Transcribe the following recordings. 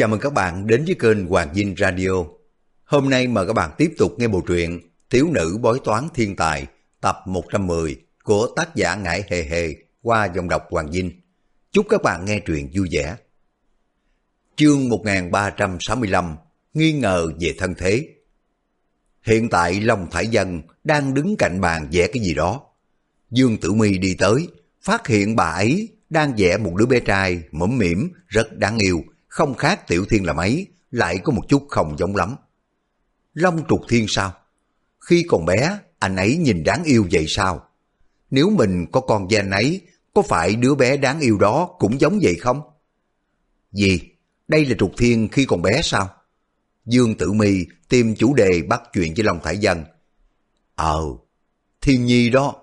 Chào mừng các bạn đến với kênh Hoàng Dinh Radio. Hôm nay mời các bạn tiếp tục nghe bộ truyện Thiếu nữ bói toán thiên tài tập 110 của tác giả Ngải Hề Hề qua dòng đọc Hoàng Dinh. Chúc các bạn nghe truyện vui vẻ. Chương 1365 Nghi ngờ về thân thế Hiện tại Long Thải Dân đang đứng cạnh bàn vẽ cái gì đó. Dương Tử My đi tới, phát hiện bà ấy đang vẽ một đứa bé trai mõm mỉm, rất đáng yêu, không khác Tiểu Thiên là mấy, lại có một chút không giống lắm. Long trục thiên sao? Khi còn bé, anh ấy nhìn đáng yêu vậy sao? Nếu mình có con với anh ấy, có phải đứa bé đáng yêu đó cũng giống vậy không? Gì? Đây là trục thiên khi còn bé sao? Dương Tử Mi tìm chủ đề bắt chuyện với Long Thải Dân. Ờ, Thiên Nhi đó,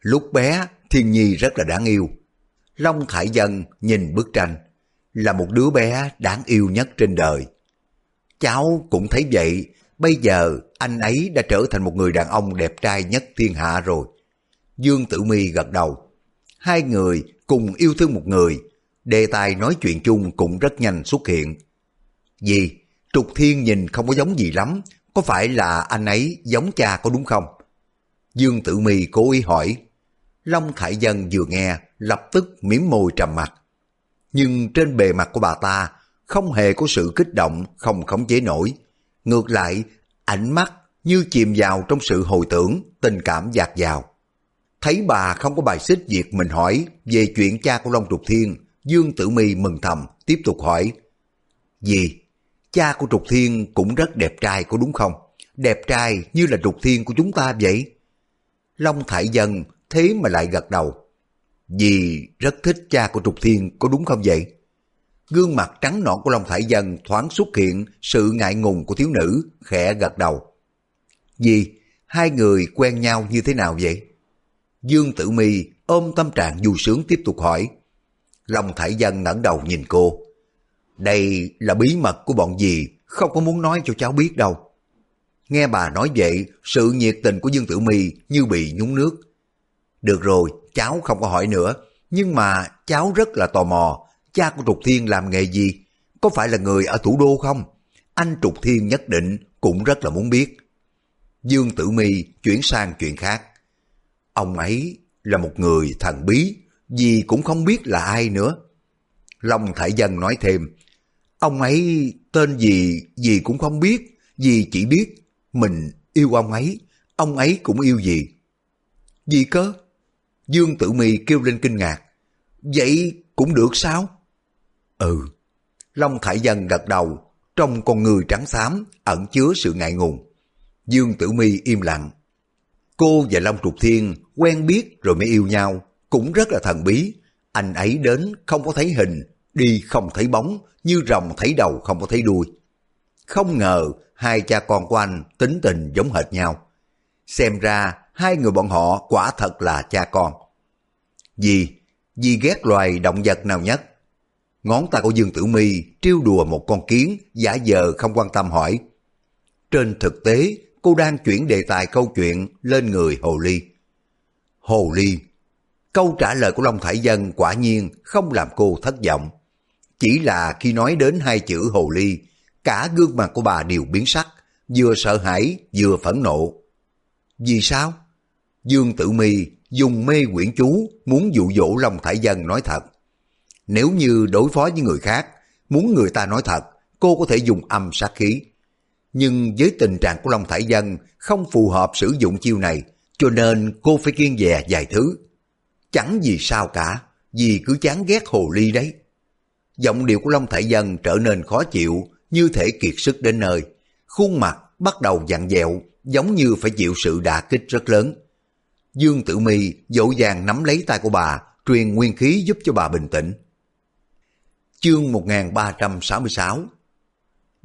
lúc bé Thiên Nhi rất là đáng yêu. Long Thải Dân nhìn bức tranh, là một đứa bé đáng yêu nhất trên đời. Cháu cũng thấy vậy, bây giờ anh ấy đã trở thành một người đàn ông đẹp trai nhất thiên hạ rồi. Dương Tử Mi gật đầu. Hai người cùng yêu thương một người, đề tài nói chuyện chung cũng rất nhanh xuất hiện. Gì? Trục Thiên nhìn không có giống gì lắm, có phải là anh ấy giống cha có đúng không? Dương Tử Mi cố ý hỏi. Long Thải Dân vừa nghe, lập tức miếm môi trầm mặt nhưng trên bề mặt của bà ta không hề có sự kích động, không khống chế nổi. Ngược lại, ánh mắt như chìm vào trong sự hồi tưởng, tình cảm dạt dào. Thấy bà không có bài xích việc mình hỏi về chuyện cha của Long Trục Thiên, Dương Tử Mi mừng thầm, tiếp tục hỏi. Gì? Cha của Trục Thiên cũng rất đẹp trai có đúng không? Đẹp trai như là Trục Thiên của chúng ta vậy? Long Thải Dân thế mà lại gật đầu. Dì rất thích cha của Trục Thiên có đúng không vậy? Gương mặt trắng nõn của Long Thải Dân thoáng xuất hiện sự ngại ngùng của thiếu nữ, khẽ gật đầu. Dì, hai người quen nhau như thế nào vậy? Dương Tử Mi ôm tâm trạng vui sướng tiếp tục hỏi. Long Thải Dân ngẩng đầu nhìn cô. Đây là bí mật của bọn dì, không có muốn nói cho cháu biết đâu. Nghe bà nói vậy, sự nhiệt tình của Dương Tử Mi như bị nhúng nước. Được rồi, cháu không có hỏi nữa, nhưng mà cháu rất là tò mò, cha của Trục Thiên làm nghề gì? Có phải là người ở thủ đô không? Anh Trục Thiên nhất định cũng rất là muốn biết. Dương Tử Mi chuyển sang chuyện khác. Ông ấy là một người thần bí, gì cũng không biết là ai nữa. Long Thải Dân nói thêm, ông ấy tên gì, gì cũng không biết, gì chỉ biết mình yêu ông ấy, ông ấy cũng yêu gì. Gì cơ? Dương Tử Mi kêu lên kinh ngạc. Vậy cũng được sao? Ừ. Long Khải Dân gật đầu, trong con người trắng xám ẩn chứa sự ngại ngùng. Dương Tử Mi im lặng. Cô và Long Trục Thiên quen biết rồi mới yêu nhau, cũng rất là thần bí. Anh ấy đến không có thấy hình, đi không thấy bóng, như rồng thấy đầu không có thấy đuôi. Không ngờ hai cha con của anh tính tình giống hệt nhau. Xem ra hai người bọn họ quả thật là cha con. Vì, vì ghét loài động vật nào nhất? Ngón tay của Dương Tử Mi trêu đùa một con kiến, giả giờ không quan tâm hỏi. Trên thực tế, cô đang chuyển đề tài câu chuyện lên người Hồ Ly. Hồ Ly Câu trả lời của Long Thải Dân quả nhiên không làm cô thất vọng. Chỉ là khi nói đến hai chữ Hồ Ly, cả gương mặt của bà đều biến sắc, vừa sợ hãi vừa phẫn nộ. Vì sao? Dương Tử Mi dùng mê quyển chú muốn dụ dỗ Long Thải Dân nói thật. Nếu như đối phó với người khác, muốn người ta nói thật, cô có thể dùng âm sát khí. Nhưng với tình trạng của Long Thải Dân không phù hợp sử dụng chiêu này, cho nên cô phải kiên dè vài thứ. Chẳng vì sao cả, vì cứ chán ghét hồ ly đấy. Giọng điệu của Long Thải Dân trở nên khó chịu, như thể kiệt sức đến nơi. Khuôn mặt bắt đầu dặn dẹo, giống như phải chịu sự đả kích rất lớn. Dương Tử Mi dỗ dàng nắm lấy tay của bà, truyền nguyên khí giúp cho bà bình tĩnh. Chương 1366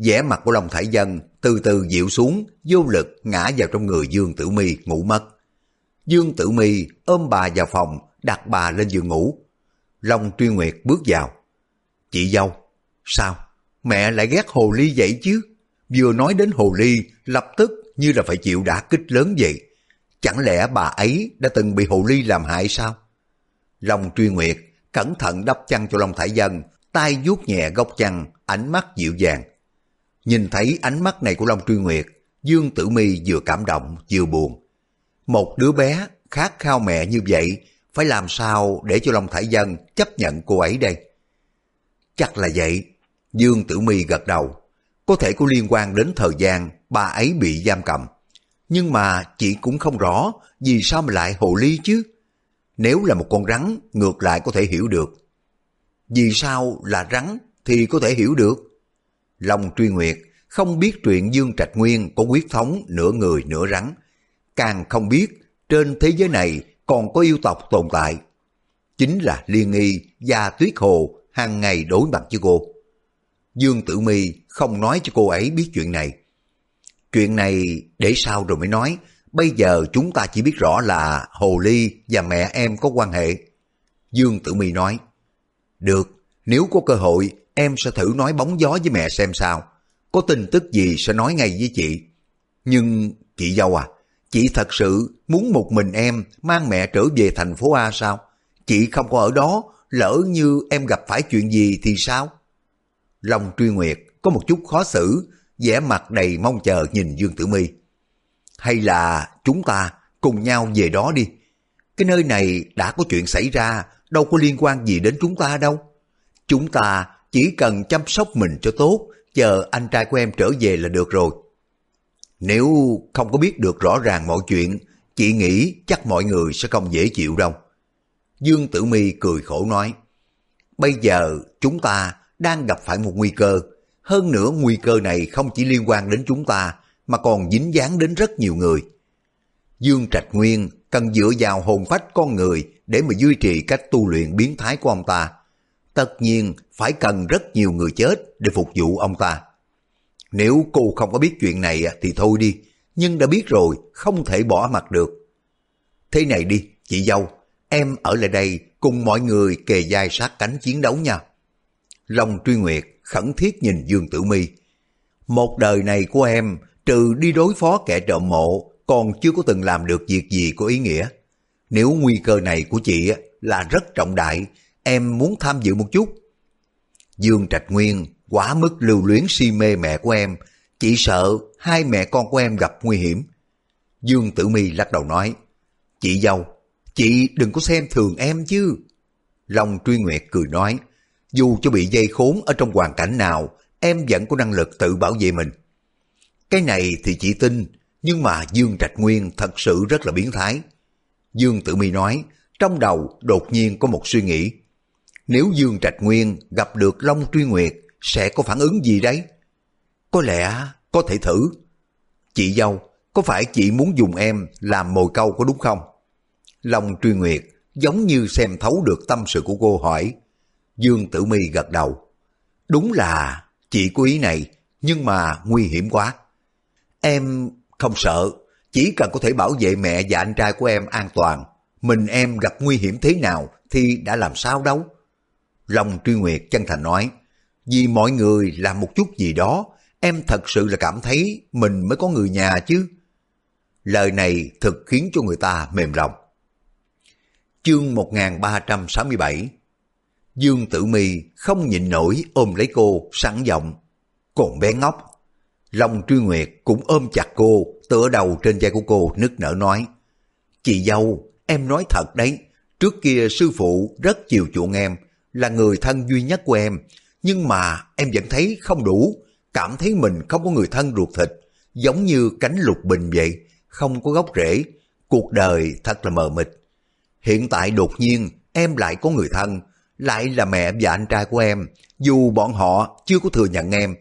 vẻ mặt của Long Thải Dân từ từ dịu xuống, vô lực ngã vào trong người Dương Tử Mi ngủ mất. Dương Tử Mi ôm bà vào phòng, đặt bà lên giường ngủ. Long Truy Nguyệt bước vào. Chị dâu, sao? Mẹ lại ghét hồ ly vậy chứ? Vừa nói đến hồ ly, lập tức như là phải chịu đả kích lớn vậy. Chẳng lẽ bà ấy đã từng bị hồ ly làm hại sao? Long truy nguyệt, cẩn thận đắp chăn cho Long Thải Dân, tay vuốt nhẹ góc chăn, ánh mắt dịu dàng. Nhìn thấy ánh mắt này của Long Truy Nguyệt, Dương Tử Mi vừa cảm động vừa buồn. Một đứa bé khát khao mẹ như vậy, phải làm sao để cho Long Thải Dân chấp nhận cô ấy đây? Chắc là vậy. Dương Tử Mi gật đầu. Có thể có liên quan đến thời gian bà ấy bị giam cầm. Nhưng mà chị cũng không rõ vì sao mà lại hồ ly chứ. Nếu là một con rắn, ngược lại có thể hiểu được. Vì sao là rắn thì có thể hiểu được. Long truy nguyệt không biết chuyện Dương Trạch Nguyên có quyết thống nửa người nửa rắn. Càng không biết trên thế giới này còn có yêu tộc tồn tại. Chính là Liên Nghi và Tuyết Hồ hàng ngày đối mặt với cô. Dương Tử Mi không nói cho cô ấy biết chuyện này. Chuyện này để sau rồi mới nói, bây giờ chúng ta chỉ biết rõ là Hồ Ly và mẹ em có quan hệ. Dương Tử Mi nói, được, nếu có cơ hội em sẽ thử nói bóng gió với mẹ xem sao. Có tin tức gì sẽ nói ngay với chị. Nhưng chị dâu à, chị thật sự muốn một mình em mang mẹ trở về thành phố A sao? Chị không có ở đó, lỡ như em gặp phải chuyện gì thì sao? Long truy nguyệt có một chút khó xử, vẻ mặt đầy mong chờ nhìn Dương Tử Mi. Hay là chúng ta cùng nhau về đó đi. Cái nơi này đã có chuyện xảy ra, đâu có liên quan gì đến chúng ta đâu. Chúng ta chỉ cần chăm sóc mình cho tốt, chờ anh trai của em trở về là được rồi. Nếu không có biết được rõ ràng mọi chuyện, chị nghĩ chắc mọi người sẽ không dễ chịu đâu. Dương Tử Mi cười khổ nói, bây giờ chúng ta đang gặp phải một nguy cơ, hơn nữa nguy cơ này không chỉ liên quan đến chúng ta, mà còn dính dáng đến rất nhiều người. Dương Trạch Nguyên cần dựa vào hồn phách con người để mà duy trì cách tu luyện biến thái của ông ta. Tất nhiên phải cần rất nhiều người chết để phục vụ ông ta. Nếu cô không có biết chuyện này thì thôi đi, nhưng đã biết rồi không thể bỏ mặt được. Thế này đi, chị dâu, em ở lại đây cùng mọi người kề vai sát cánh chiến đấu nha. Long truy nguyệt khẩn thiết nhìn Dương Tử Mi. Một đời này của em trừ đi đối phó kẻ trộm mộ còn chưa có từng làm được việc gì có ý nghĩa. Nếu nguy cơ này của chị là rất trọng đại, em muốn tham dự một chút. Dương Trạch Nguyên quá mức lưu luyến si mê mẹ của em, chỉ sợ hai mẹ con của em gặp nguy hiểm. Dương Tử Mi lắc đầu nói, chị dâu, chị đừng có xem thường em chứ. Long Truy Nguyệt cười nói, dù cho bị dây khốn ở trong hoàn cảnh nào, em vẫn có năng lực tự bảo vệ mình. Cái này thì chị tin, nhưng mà Dương Trạch Nguyên thật sự rất là biến thái. Dương Tử Mi nói, trong đầu đột nhiên có một suy nghĩ. Nếu Dương Trạch Nguyên gặp được Long Truy Nguyệt, sẽ có phản ứng gì đấy? Có lẽ có thể thử. Chị dâu, có phải chị muốn dùng em làm mồi câu có đúng không? Long Truy Nguyệt giống như xem thấu được tâm sự của cô hỏi. Dương Tử Mi gật đầu. Đúng là chị có ý này, nhưng mà nguy hiểm quá. Em không sợ, chỉ cần có thể bảo vệ mẹ và anh trai của em an toàn. Mình em gặp nguy hiểm thế nào thì đã làm sao đâu. Long Truy Nguyệt chân thành nói, vì mọi người làm một chút gì đó, em thật sự là cảm thấy mình mới có người nhà chứ. Lời này thực khiến cho người ta mềm lòng. Chương 1367 Dương Tử Mi không nhịn nổi ôm lấy cô, sẵn giọng. Còn bé ngốc. Long Truy Nguyệt cũng ôm chặt cô, tựa đầu trên vai của cô nức nở nói. Chị dâu, em nói thật đấy, trước kia sư phụ rất chiều chuộng em, là người thân duy nhất của em, nhưng mà em vẫn thấy không đủ, cảm thấy mình không có người thân ruột thịt, giống như cánh lục bình vậy, không có gốc rễ, cuộc đời thật là mờ mịt. Hiện tại đột nhiên em lại có người thân, lại là mẹ và anh trai của em, dù bọn họ chưa có thừa nhận em,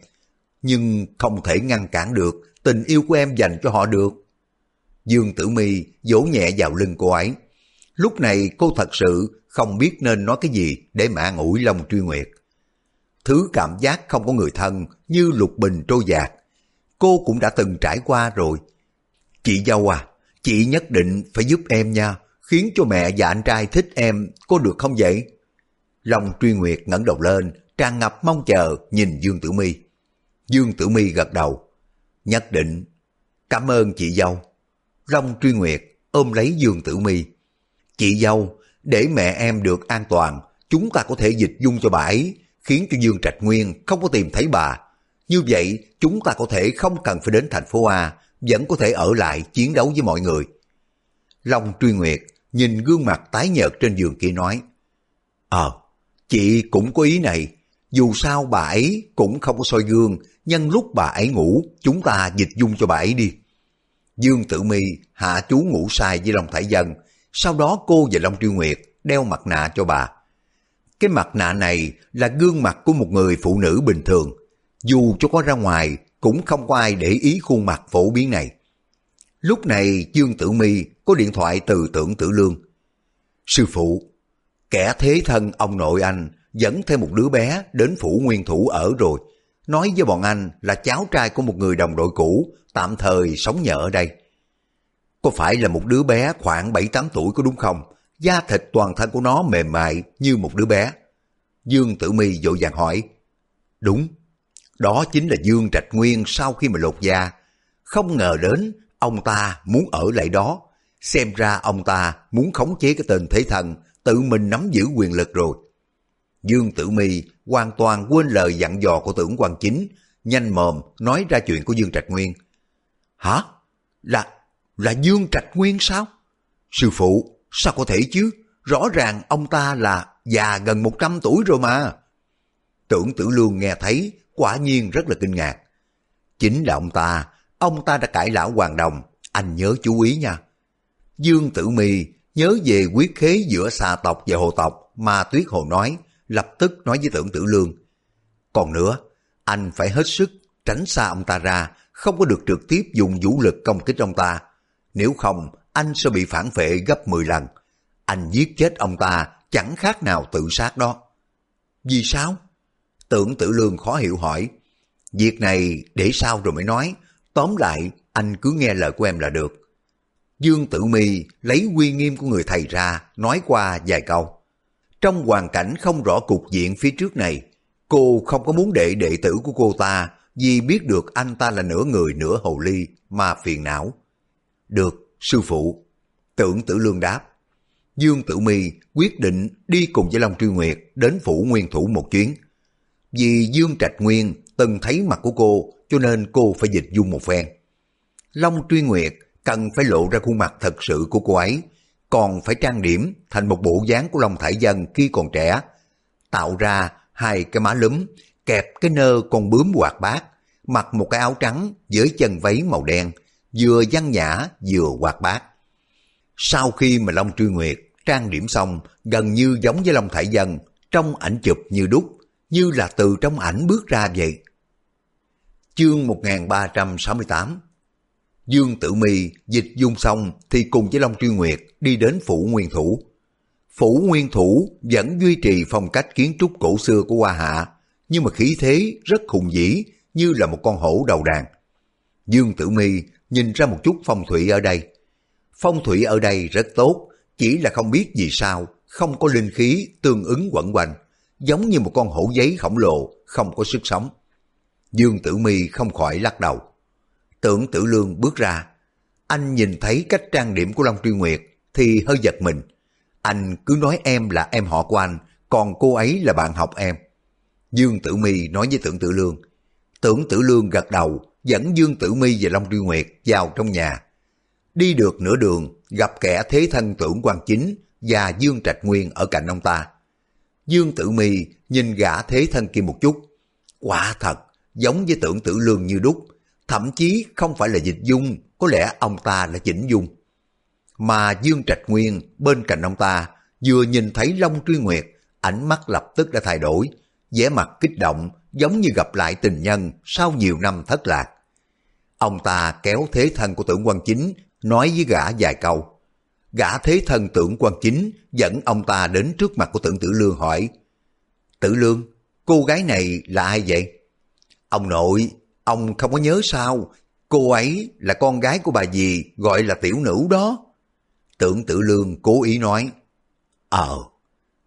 nhưng không thể ngăn cản được tình yêu của em dành cho họ được. Dương Tử Mi vỗ nhẹ vào lưng cô ấy. Lúc này cô thật sự không biết nên nói cái gì để mã an ủi Long Truy Nguyệt. Thứ cảm giác không có người thân như lục bình trôi dạt. Cô cũng đã từng trải qua rồi. Chị dâu à, chị nhất định phải giúp em nha, khiến cho mẹ và anh trai thích em, có được không vậy? Long Truy Nguyệt ngẩng đầu lên, tràn ngập mong chờ nhìn Dương Tử Mi. Dương Tử Mi gật đầu. Nhất định. Cảm ơn chị dâu. Long Truy Nguyệt ôm lấy Dương Tử Mi. Chị dâu, để mẹ em được an toàn, chúng ta có thể dịch dung cho bà ấy, khiến cho Dương Trạch Nguyên không có tìm thấy bà. Như vậy, chúng ta có thể không cần phải đến thành phố A, vẫn có thể ở lại chiến đấu với mọi người. Long Truy Nguyệt nhìn gương mặt tái nhợt trên giường kia nói, Ờ, chị cũng có ý này, dù sao bà ấy cũng không có soi gương, nhân lúc bà ấy ngủ, chúng ta dịch dung cho bà ấy đi. Dương Tử Mi hạ chú ngủ sai với Long Thải Dân, sau đó cô và Long Triêu Nguyệt đeo mặt nạ cho bà. Cái mặt nạ này là gương mặt của một người phụ nữ bình thường, dù cho có ra ngoài cũng không có ai để ý khuôn mặt phổ biến này. Lúc này Dương Tử Mi có điện thoại từ tưởng tử lương. Sư phụ, kẻ thế thân ông nội anh dẫn thêm một đứa bé đến phủ nguyên thủ ở rồi. Nói với bọn anh là cháu trai của một người đồng đội cũ, tạm thời sống nhờ ở đây. Có phải là một đứa bé khoảng 7-8 tuổi có đúng không? Da thịt toàn thân của nó mềm mại như một đứa bé. Dương Tử Mi vội vàng hỏi. Đúng, đó chính là Dương Trạch Nguyên sau khi mà lột da. Không ngờ đến ông ta muốn ở lại đó. Xem ra ông ta muốn khống chế cái tên thế thần, tự mình nắm giữ quyền lực rồi. Dương Tử Mi hoàn toàn quên lời dặn dò của tưởng quan chính, nhanh mồm nói ra chuyện của Dương Trạch Nguyên. Hả? Là, là Dương Trạch Nguyên sao? Sư phụ, sao có thể chứ? Rõ ràng ông ta là già gần 100 tuổi rồi mà. Tưởng tử lương nghe thấy, quả nhiên rất là kinh ngạc. Chính là ông ta, ông ta đã cải lão hoàng đồng, anh nhớ chú ý nha. Dương Tử Mi nhớ về quyết khế giữa xà tộc và hồ tộc mà Tuyết Hồ nói, lập tức nói với tưởng tử lương. Còn nữa, anh phải hết sức tránh xa ông ta ra, không có được trực tiếp dùng vũ lực công kích ông ta. Nếu không, anh sẽ bị phản phệ gấp 10 lần. Anh giết chết ông ta chẳng khác nào tự sát đó. Vì sao? Tưởng tử lương khó hiểu hỏi. Việc này để sao rồi mới nói. Tóm lại, anh cứ nghe lời của em là được. Dương Tử Mi lấy uy nghiêm của người thầy ra, nói qua vài câu. Trong hoàn cảnh không rõ cục diện phía trước này, cô không có muốn để đệ tử của cô ta vì biết được anh ta là nửa người nửa hồ ly mà phiền não. Được, sư phụ. Tưởng tử lương đáp. Dương Tử Mi quyết định đi cùng với Long Truy Nguyệt đến phủ nguyên thủ một chuyến. Vì Dương Trạch Nguyên từng thấy mặt của cô cho nên cô phải dịch dung một phen. Long Truy Nguyệt cần phải lộ ra khuôn mặt thật sự của cô ấy, còn phải trang điểm thành một bộ dáng của Long Thải Dân khi còn trẻ, tạo ra hai cái má lúm, kẹp cái nơ con bướm hoạt bát, mặc một cái áo trắng với chân váy màu đen, vừa văn nhã vừa hoạt bát. Sau khi mà Long Truy Nguyệt trang điểm xong gần như giống với Long Thải Dân, trong ảnh chụp như đúc, như là từ trong ảnh bước ra vậy. Chương 1368 Dương Tử Mi dịch dung xong thì cùng với Long Truy Nguyệt đi đến Phủ Nguyên Thủ. Phủ Nguyên Thủ vẫn duy trì phong cách kiến trúc cổ xưa của Hoa Hạ, nhưng mà khí thế rất hùng dĩ như là một con hổ đầu đàn. Dương Tử Mi nhìn ra một chút phong thủy ở đây. Phong thủy ở đây rất tốt, chỉ là không biết vì sao không có linh khí tương ứng quẩn quanh, giống như một con hổ giấy khổng lồ, không có sức sống. Dương Tử Mi không khỏi lắc đầu. Tưởng Tử Lương bước ra. Anh nhìn thấy cách trang điểm của Long Truy Nguyệt thì hơi giật mình. Anh cứ nói em là em họ của anh, còn cô ấy là bạn học em. Dương Tử Mi nói với Tưởng Tử Lương. Tưởng Tử Lương gật đầu, dẫn Dương Tử Mi và Long Truy Nguyệt vào trong nhà. Đi được nửa đường, gặp kẻ thế thân tưởng quan chính và Dương Trạch Nguyên ở cạnh ông ta. Dương Tử Mi nhìn gã thế thân kia một chút. Quả thật, giống với tưởng tử lương như đúc, thậm chí không phải là dịch dung, có lẽ ông ta là chỉnh dung. Mà Dương Trạch Nguyên bên cạnh ông ta vừa nhìn thấy Long Truy Nguyệt, ánh mắt lập tức đã thay đổi, vẻ mặt kích động giống như gặp lại tình nhân sau nhiều năm thất lạc. Ông ta kéo thế thân của tưởng quan chính, nói với gã vài câu. Gã thế thân tưởng quan chính dẫn ông ta đến trước mặt của tưởng tử lương hỏi. Tử lương, cô gái này là ai vậy? Ông nội, ông không có nhớ sao, cô ấy là con gái của bà dì gọi là tiểu nữ đó. Tưởng tử lương cố ý nói. Ờ,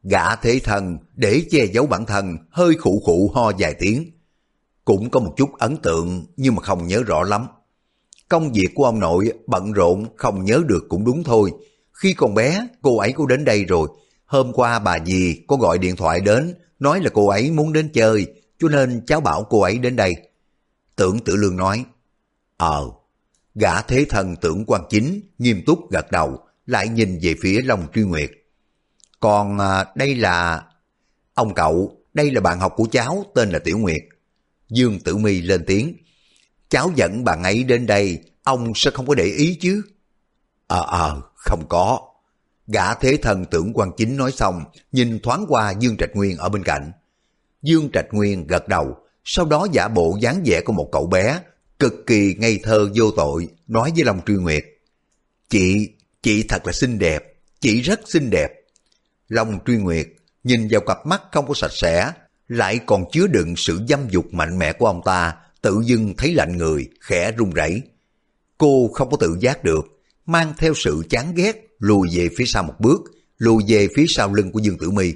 gã thế thần để che giấu bản thân hơi khụ khụ ho vài tiếng. Cũng có một chút ấn tượng nhưng mà không nhớ rõ lắm. Công việc của ông nội bận rộn không nhớ được cũng đúng thôi. Khi còn bé cô ấy có đến đây rồi. Hôm qua bà dì có gọi điện thoại đến nói là cô ấy muốn đến chơi, cho nên cháu bảo cô ấy đến đây. Tưởng tử lương nói, Ờ, gã thế thần tưởng quan chính, nghiêm túc gật đầu, lại nhìn về phía Long Truy Nguyệt. Còn à, đây là... Ông cậu, đây là bạn học của cháu, tên là Tiểu Nguyệt. Dương Tử Mi lên tiếng. Cháu dẫn bạn ấy đến đây, ông sẽ không có để ý chứ? Ờ ờ, không có. Gã thế thần tưởng quan chính nói xong, nhìn thoáng qua Dương Trạch Nguyên ở bên cạnh. Dương Trạch Nguyên gật đầu, sau đó giả bộ dáng vẻ của một cậu bé, cực kỳ ngây thơ vô tội, nói với Long Truy Nguyệt. Chị, chị thật là xinh đẹp, chị rất xinh đẹp. Long Truy Nguyệt nhìn vào cặp mắt không có sạch sẽ, lại còn chứa đựng sự dâm dục mạnh mẽ của ông ta, tự dưng thấy lạnh người, khẽ run rẩy. Cô không có tự giác được, mang theo sự chán ghét, lùi về phía sau một bước, lùi về phía sau lưng của Dương Tử My.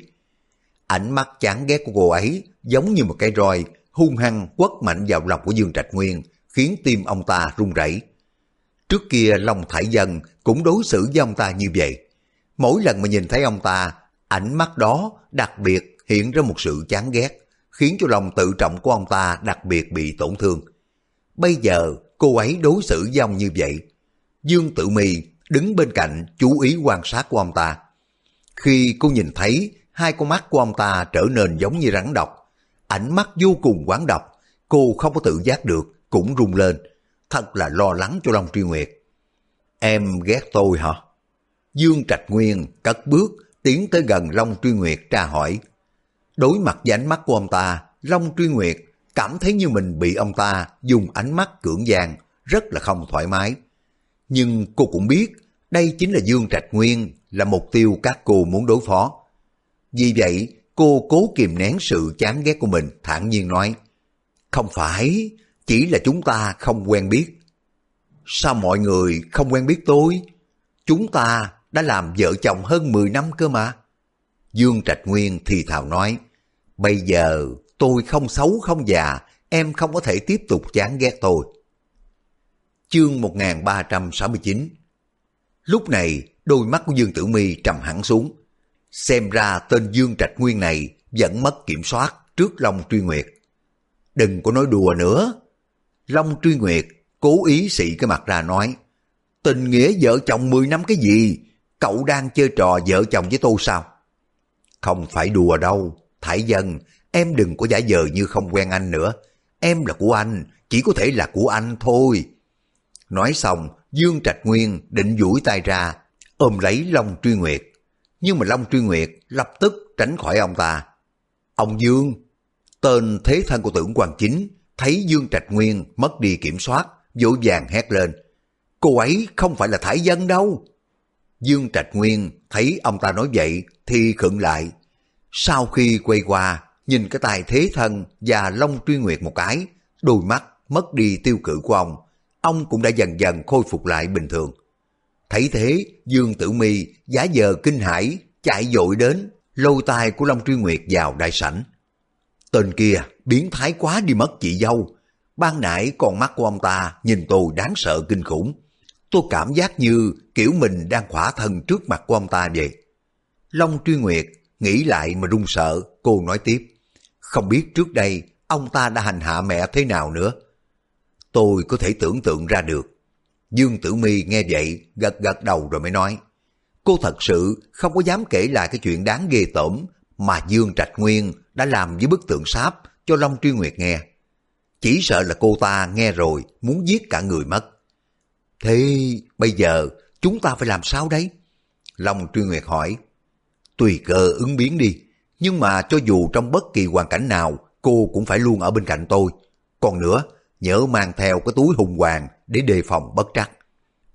Ánh mắt chán ghét của cô ấy giống như một cái roi, hung hăng quất mạnh vào lòng của Dương Trạch Nguyên, khiến tim ông ta run rẩy. Trước kia Long Thải Dân cũng đối xử với ông ta như vậy. Mỗi lần mà nhìn thấy ông ta, ánh mắt đó đặc biệt hiện ra một sự chán ghét, khiến cho lòng tự trọng của ông ta đặc biệt bị tổn thương. Bây giờ cô ấy đối xử với ông như vậy. Dương Tử Mi đứng bên cạnh chú ý quan sát của ông ta. Khi cô nhìn thấy hai con mắt của ông ta trở nên giống như rắn độc, ánh mắt vô cùng quán độc, cô không có tự giác được, cũng rung lên, thật là lo lắng cho Long Truy Nguyệt. Em ghét tôi hả? Dương Trạch Nguyên cất bước tiến tới gần Long Truy Nguyệt tra hỏi. Đối mặt với ánh mắt của ông ta, Long Truy Nguyệt cảm thấy như mình bị ông ta dùng ánh mắt cưỡng gian, rất là không thoải mái. Nhưng cô cũng biết đây chính là Dương Trạch Nguyên, là mục tiêu các cô muốn đối phó. Vì vậy, cô cố kìm nén sự chán ghét của mình, thản nhiên nói, Không phải, chỉ là chúng ta không quen biết. Sao mọi người không quen biết tôi? Chúng ta đã làm vợ chồng hơn 10 năm cơ mà. Dương Trạch Nguyên thì thào nói, Bây giờ tôi không xấu không già, em không có thể tiếp tục chán ghét tôi. Chương 1369 Lúc này, đôi mắt của Dương Tử Mi trầm hẳn xuống. Xem ra tên Dương Trạch Nguyên này vẫn mất kiểm soát trước Long Truy Nguyệt. Đừng có nói đùa nữa. Long Truy Nguyệt cố ý xị cái mặt ra nói Tình nghĩa vợ chồng 10 năm cái gì? Cậu đang chơi trò vợ chồng với tôi sao? Không phải đùa đâu. Thải dân, em đừng có giả vờ như không quen anh nữa. Em là của anh, chỉ có thể là của anh thôi. Nói xong, Dương Trạch Nguyên định duỗi tay ra, ôm lấy Long Truy Nguyệt. Nhưng mà Long Truy Nguyệt lập tức tránh khỏi ông ta. Ông Dương, tên thế thân của tưởng Hoàng chính, thấy Dương Trạch Nguyên mất đi kiểm soát, vội vàng hét lên. Cô ấy không phải là thái Dân đâu. Dương Trạch Nguyên thấy ông ta nói vậy thì khựng lại. Sau khi quay qua, nhìn cái tài thế thân và Long Truy Nguyệt một cái, đôi mắt mất đi tiêu cự của ông, ông cũng đã dần dần khôi phục lại bình thường. Thấy thế, Dương Tử Mi giả giờ kinh hãi chạy dội đến, lôi tay của Long Truy Nguyệt vào đại sảnh. Tên kia biến thái quá đi mất chị dâu. Ban nãy con mắt của ông ta nhìn tôi đáng sợ kinh khủng. Tôi cảm giác như kiểu mình đang khỏa thân trước mặt của ông ta vậy. Long Truy Nguyệt nghĩ lại mà run sợ, cô nói tiếp. Không biết trước đây ông ta đã hành hạ mẹ thế nào nữa. Tôi có thể tưởng tượng ra được. Dương Tử Mi nghe vậy, gật gật đầu rồi mới nói. Cô thật sự không có dám kể lại cái chuyện đáng ghê tởm mà Dương Trạch Nguyên đã làm với bức tượng sáp cho Long Truy Nguyệt nghe. Chỉ sợ là cô ta nghe rồi muốn giết cả người mất. Thế bây giờ chúng ta phải làm sao đấy? Long Truy Nguyệt hỏi. Tùy cơ ứng biến đi, nhưng mà cho dù trong bất kỳ hoàn cảnh nào, cô cũng phải luôn ở bên cạnh tôi. Còn nữa, nhớ mang theo cái túi hùng hoàng để đề phòng bất trắc.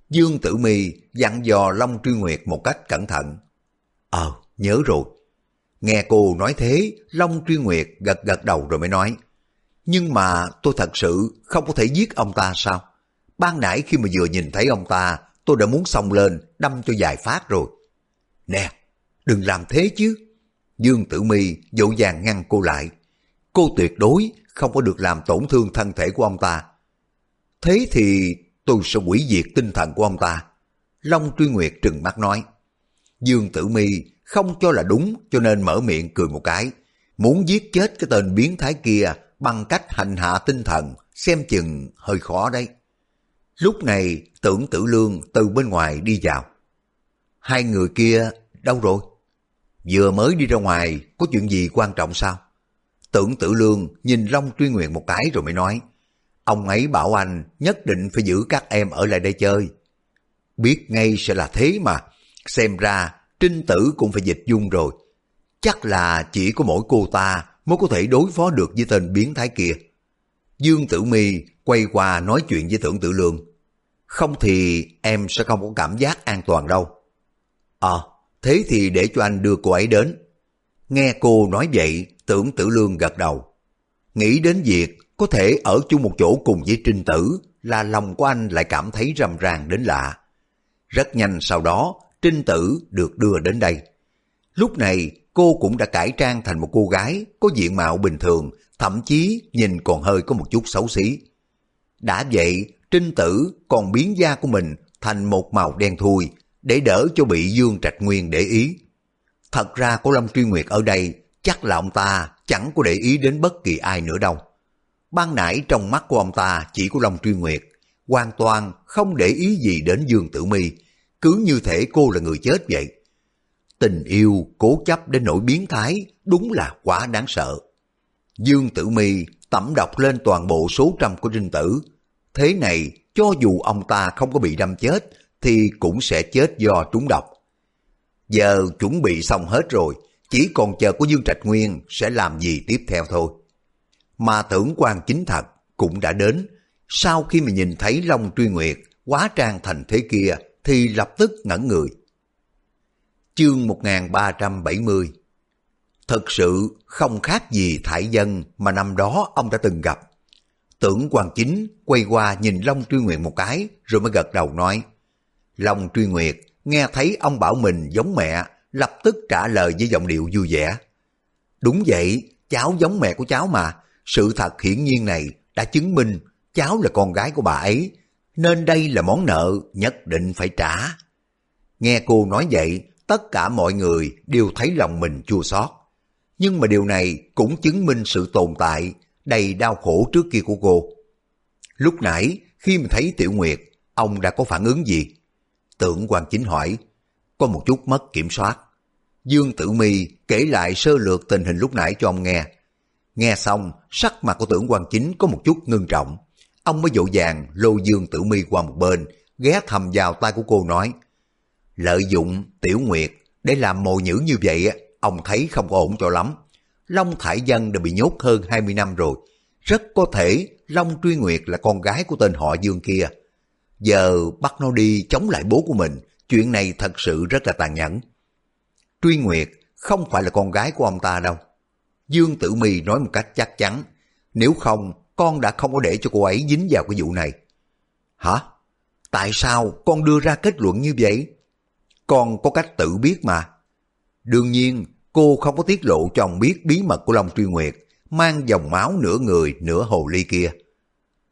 Dương Tử Mi dặn dò Long Truy Nguyệt một cách cẩn thận. Ờ, nhớ rồi. Nghe cô nói thế, Long Truy Nguyệt gật gật đầu rồi mới nói. Nhưng mà tôi thật sự không có thể giết ông ta sao? Ban nãy khi mà vừa nhìn thấy ông ta, tôi đã muốn xông lên, đâm cho dài phát rồi. Nè, đừng làm thế chứ. Dương Tử Mi dỗ dàng ngăn cô lại. Cô tuyệt đối không có được làm tổn thương thân thể của ông ta. Thế thì tôi sẽ quỷ diệt tinh thần của ông ta. Long Truy Nguyệt trừng mắt nói. Dương Tử Mi không cho là đúng cho nên mở miệng cười một cái. Muốn giết chết cái tên biến thái kia bằng cách hành hạ tinh thần, xem chừng hơi khó đấy. Lúc này tưởng tử lương từ bên ngoài đi vào. Hai người kia đâu rồi? Vừa mới đi ra ngoài, có chuyện gì quan trọng sao? Tưởng tử lương nhìn Long Truy Nguyệt một cái rồi mới nói, ông ấy bảo anh nhất định phải giữ các em ở lại đây chơi. Biết ngay sẽ là thế mà, xem ra trinh tử cũng phải dịch dung rồi. Chắc là chỉ có mỗi cô ta mới có thể đối phó được với tên biến thái kia. Dương Tử Mi quay qua nói chuyện với Tưởng Tử Lương. Không thì em sẽ không có cảm giác an toàn đâu. Ờ, thế thì để cho anh đưa cô ấy đến. Nghe cô nói vậy, Tưởng Tử Lương gật đầu. Nghĩ đến việc có thể ở chung một chỗ cùng với Trinh Tử là lòng của anh lại cảm thấy rầm ràng đến lạ. Rất nhanh sau đó, Trinh Tử được đưa đến đây. Lúc này, cô cũng đã cải trang thành một cô gái có diện mạo bình thường, thậm chí nhìn còn hơi có một chút xấu xí. Đã vậy, Trinh Tử còn biến da của mình thành một màu đen thui để đỡ cho bị Dương Trạch Nguyên để ý. Thật ra có Lâm Truy Nguyệt ở đây, chắc là ông ta chẳng có để ý đến bất kỳ ai nữa đâu. Ban nãy trong mắt của ông ta chỉ có Long Truy Nguyệt, hoàn toàn không để ý gì đến Dương Tử Mi, cứ như thể cô là người chết vậy. Tình yêu cố chấp đến nỗi biến thái, đúng là quá đáng sợ. Dương Tử Mi tẩm độc lên toàn bộ số trăm của Trinh Tử. Thế này, cho dù ông ta không có bị đâm chết, thì cũng sẽ chết do trúng độc. Giờ chuẩn bị xong hết rồi, chỉ còn chờ của Dương Trạch Nguyên sẽ làm gì tiếp theo thôi. Mà tưởng quan chính thật cũng đã đến, sau khi mà nhìn thấy Long Truy Nguyệt quá trang thành thế kia thì lập tức ngẩn người. Chương 1370 Thật sự không khác gì thải dân mà năm đó ông đã từng gặp. Tưởng quan chính quay qua nhìn Long Truy Nguyệt một cái rồi mới gật đầu nói Long Truy Nguyệt nghe thấy ông bảo mình giống mẹ lập tức trả lời với giọng điệu vui vẻ. Đúng vậy, cháu giống mẹ của cháu mà. Sự thật hiển nhiên này đã chứng minh cháu là con gái của bà ấy, nên đây là món nợ nhất định phải trả. Nghe cô nói vậy, tất cả mọi người đều thấy lòng mình chua xót. Nhưng mà điều này cũng chứng minh sự tồn tại đầy đau khổ trước kia của cô. Lúc nãy, khi mà thấy Tiểu Nguyệt, ông đã có phản ứng gì? Tưởng quan chính hỏi, có một chút mất kiểm soát. Dương Tử Mi kể lại sơ lược tình hình lúc nãy cho ông nghe. Nghe xong, sắc mặt của tưởng quan chính có một chút ngưng trọng. Ông mới dỗ dàng lô Dương Tử Mi qua một bên, ghé thầm vào tay của cô nói. Lợi dụng Tiểu Nguyệt để làm mồi nhữ như vậy, ông thấy không có ổn cho lắm. Long Thải Dân đã bị nhốt hơn 20 năm rồi. Rất có thể Long Truy Nguyệt là con gái của tên họ Dương kia. Giờ bắt nó đi chống lại bố của mình, chuyện này thật sự rất là tàn nhẫn. Truy Nguyệt không phải là con gái của ông ta đâu. Dương Tử Mi nói một cách chắc chắn, nếu không con đã không có để cho cô ấy dính vào cái vụ này. Hả? Tại sao con đưa ra kết luận như vậy? Con có cách tự biết mà. Đương nhiên, cô không có tiết lộ cho ông biết bí mật của Long Truy Nguyệt, mang dòng máu nửa người nửa hồ ly kia.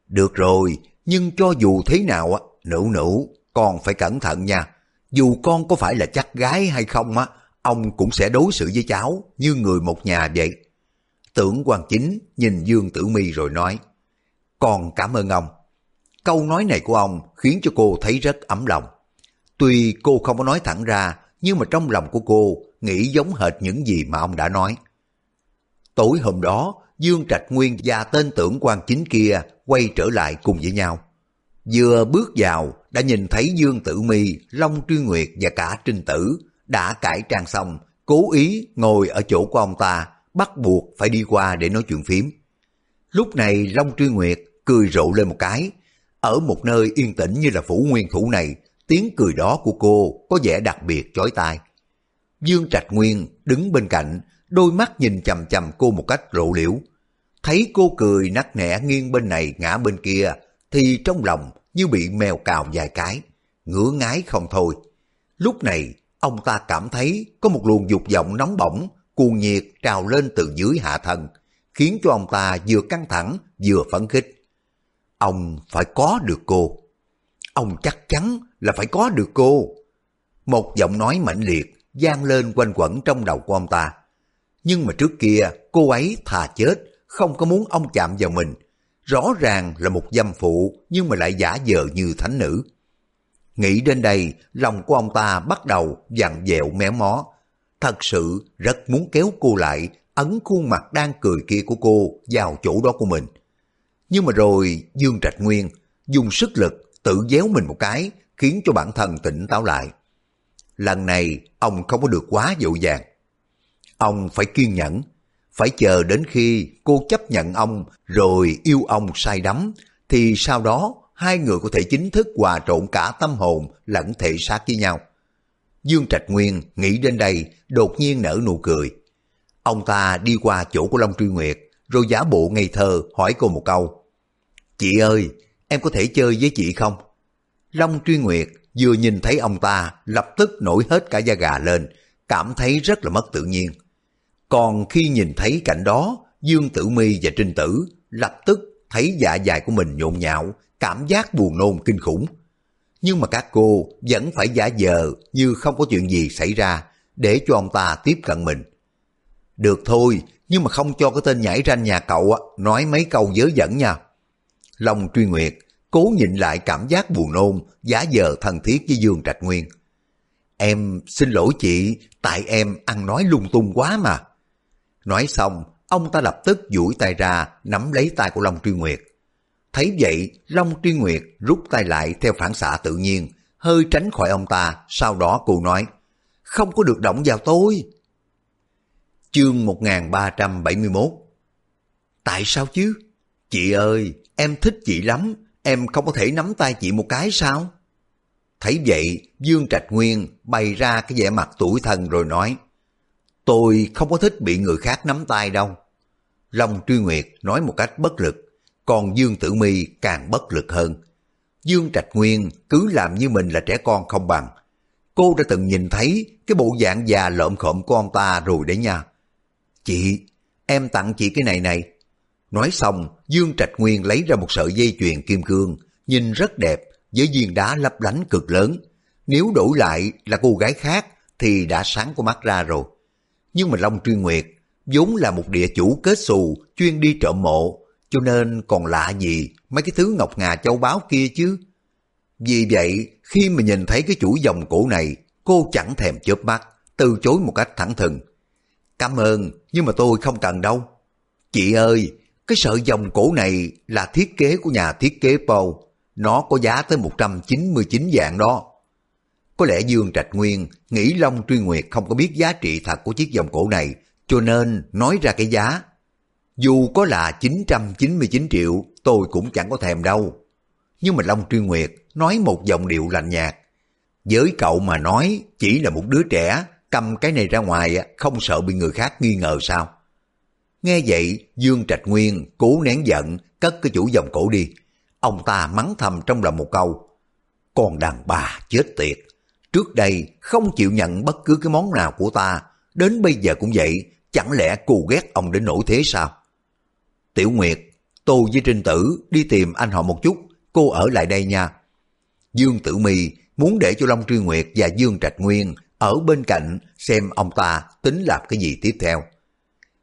Được rồi, nhưng cho dù thế nào, á, nữ nữ, con phải cẩn thận nha. Dù con có phải là chắc gái hay không, á, ông cũng sẽ đối xử với cháu như người một nhà vậy. Tưởng quan chính nhìn Dương Tử Mi rồi nói, còn cảm ơn ông. Câu nói này của ông khiến cho cô thấy rất ấm lòng. Tuy cô không có nói thẳng ra, nhưng mà trong lòng của cô nghĩ giống hệt những gì mà ông đã nói. Tối hôm đó, Dương Trạch Nguyên và tên tưởng quan chính kia quay trở lại cùng với nhau. Vừa bước vào, đã nhìn thấy Dương Tử Mi, Long Truy Nguyệt và cả Trinh Tử đã cải trang xong, cố ý ngồi ở chỗ của ông ta, bắt buộc phải đi qua để nói chuyện phím. Lúc này Long Truy Nguyệt cười rộ lên một cái. Ở một nơi yên tĩnh như là phủ nguyên thủ này, tiếng cười đó của cô có vẻ đặc biệt chói tai. Dương Trạch Nguyên đứng bên cạnh, đôi mắt nhìn chầm chầm cô một cách lộ liễu. Thấy cô cười nắc nẻ nghiêng bên này ngã bên kia, thì trong lòng như bị mèo cào vài cái, ngứa ngái không thôi. Lúc này, ông ta cảm thấy có một luồng dục vọng nóng bỏng, cuồng nhiệt trào lên từ dưới hạ thân, khiến cho ông ta vừa căng thẳng vừa phấn khích. Ông phải có được cô. Ông chắc chắn là phải có được cô. Một giọng nói mãnh liệt vang lên quanh quẩn trong đầu của ông ta. Nhưng mà trước kia cô ấy thà chết, không có muốn ông chạm vào mình. Rõ ràng là một dâm phụ nhưng mà lại giả vờ như thánh nữ. Nghĩ đến đây, lòng của ông ta bắt đầu dặn dẹo méo mó. Thật sự rất muốn kéo cô lại, ấn khuôn mặt đang cười kia của cô vào chỗ đó của mình. Nhưng mà rồi Dương Trạch Nguyên dùng sức lực tự déo mình một cái, khiến cho bản thân tỉnh táo lại. Lần này ông không có được quá dội dàng. Ông phải kiên nhẫn, phải chờ đến khi cô chấp nhận ông rồi yêu ông say đắm, thì sau đó hai người có thể chính thức hòa trộn cả tâm hồn lẫn thể xác với nhau. Dương Trạch Nguyên nghĩ đến đây, đột nhiên nở nụ cười. Ông ta đi qua chỗ của Long Truy Nguyệt, rồi giả bộ ngây thơ hỏi cô một câu. Chị ơi, em có thể chơi với chị không? Long Truy Nguyệt vừa nhìn thấy ông ta lập tức nổi hết cả da gà lên, cảm thấy rất là mất tự nhiên. Còn khi nhìn thấy cảnh đó, Dương Tử Mi và Trinh Tử lập tức thấy dạ dày của mình nhộn nhạo, cảm giác buồn nôn kinh khủng. Nhưng mà các cô vẫn phải giả vờ như không có chuyện gì xảy ra để cho ông ta tiếp cận mình. Được thôi, nhưng mà không cho cái tên nhảy ranh nhà cậu nói mấy câu dớ dẫn nha. Long truy nguyệt, cố nhịn lại cảm giác buồn nôn, giả vờ thân thiết với Dương Trạch Nguyên. Em xin lỗi chị, tại em ăn nói lung tung quá mà. Nói xong, ông ta lập tức duỗi tay ra, nắm lấy tay của Long Truy Nguyệt. Thấy vậy, Long Truy Nguyệt rút tay lại theo phản xạ tự nhiên, hơi tránh khỏi ông ta, sau đó cô nói, không có được động vào tôi. Chương 1371 Tại sao chứ? Chị ơi, em thích chị lắm, em không có thể nắm tay chị một cái sao? Thấy vậy, Dương Trạch Nguyên bày ra cái vẻ mặt tuổi thân rồi nói, Tôi không có thích bị người khác nắm tay đâu. Long Truy Nguyệt nói một cách bất lực, còn Dương Tử Mi càng bất lực hơn. Dương Trạch Nguyên cứ làm như mình là trẻ con không bằng. Cô đã từng nhìn thấy cái bộ dạng già lợm khộm của ông ta rồi đấy nha. Chị, em tặng chị cái này này. Nói xong, Dương Trạch Nguyên lấy ra một sợi dây chuyền kim cương, nhìn rất đẹp, với viên đá lấp lánh cực lớn. Nếu đổi lại là cô gái khác thì đã sáng của mắt ra rồi. Nhưng mà Long Truy Nguyệt vốn là một địa chủ kết xù chuyên đi trộm mộ, cho nên còn lạ gì mấy cái thứ ngọc ngà châu báu kia chứ. Vì vậy, khi mà nhìn thấy cái chuỗi dòng cổ này, cô chẳng thèm chớp mắt, từ chối một cách thẳng thừng. Cảm ơn, nhưng mà tôi không cần đâu. Chị ơi, cái sợi dòng cổ này là thiết kế của nhà thiết kế Paul. Nó có giá tới 199 dạng đó. Có lẽ Dương Trạch Nguyên nghĩ Long Truy Nguyệt không có biết giá trị thật của chiếc vòng cổ này, cho nên nói ra cái giá. Dù có là 999 triệu, tôi cũng chẳng có thèm đâu. Nhưng mà Long Truy Nguyệt nói một giọng điệu lạnh nhạt. Với cậu mà nói chỉ là một đứa trẻ, cầm cái này ra ngoài không sợ bị người khác nghi ngờ sao? Nghe vậy, Dương Trạch Nguyên cố nén giận, cất cái chủ dòng cổ đi. Ông ta mắng thầm trong lòng một câu. Còn đàn bà chết tiệt, Trước đây không chịu nhận bất cứ cái món nào của ta, đến bây giờ cũng vậy, chẳng lẽ cù ghét ông đến nỗi thế sao? Tiểu Nguyệt, tôi với Trinh Tử đi tìm anh họ một chút, cô ở lại đây nha. Dương Tử Mi muốn để cho Long Truy Nguyệt và Dương Trạch Nguyên ở bên cạnh xem ông ta tính làm cái gì tiếp theo.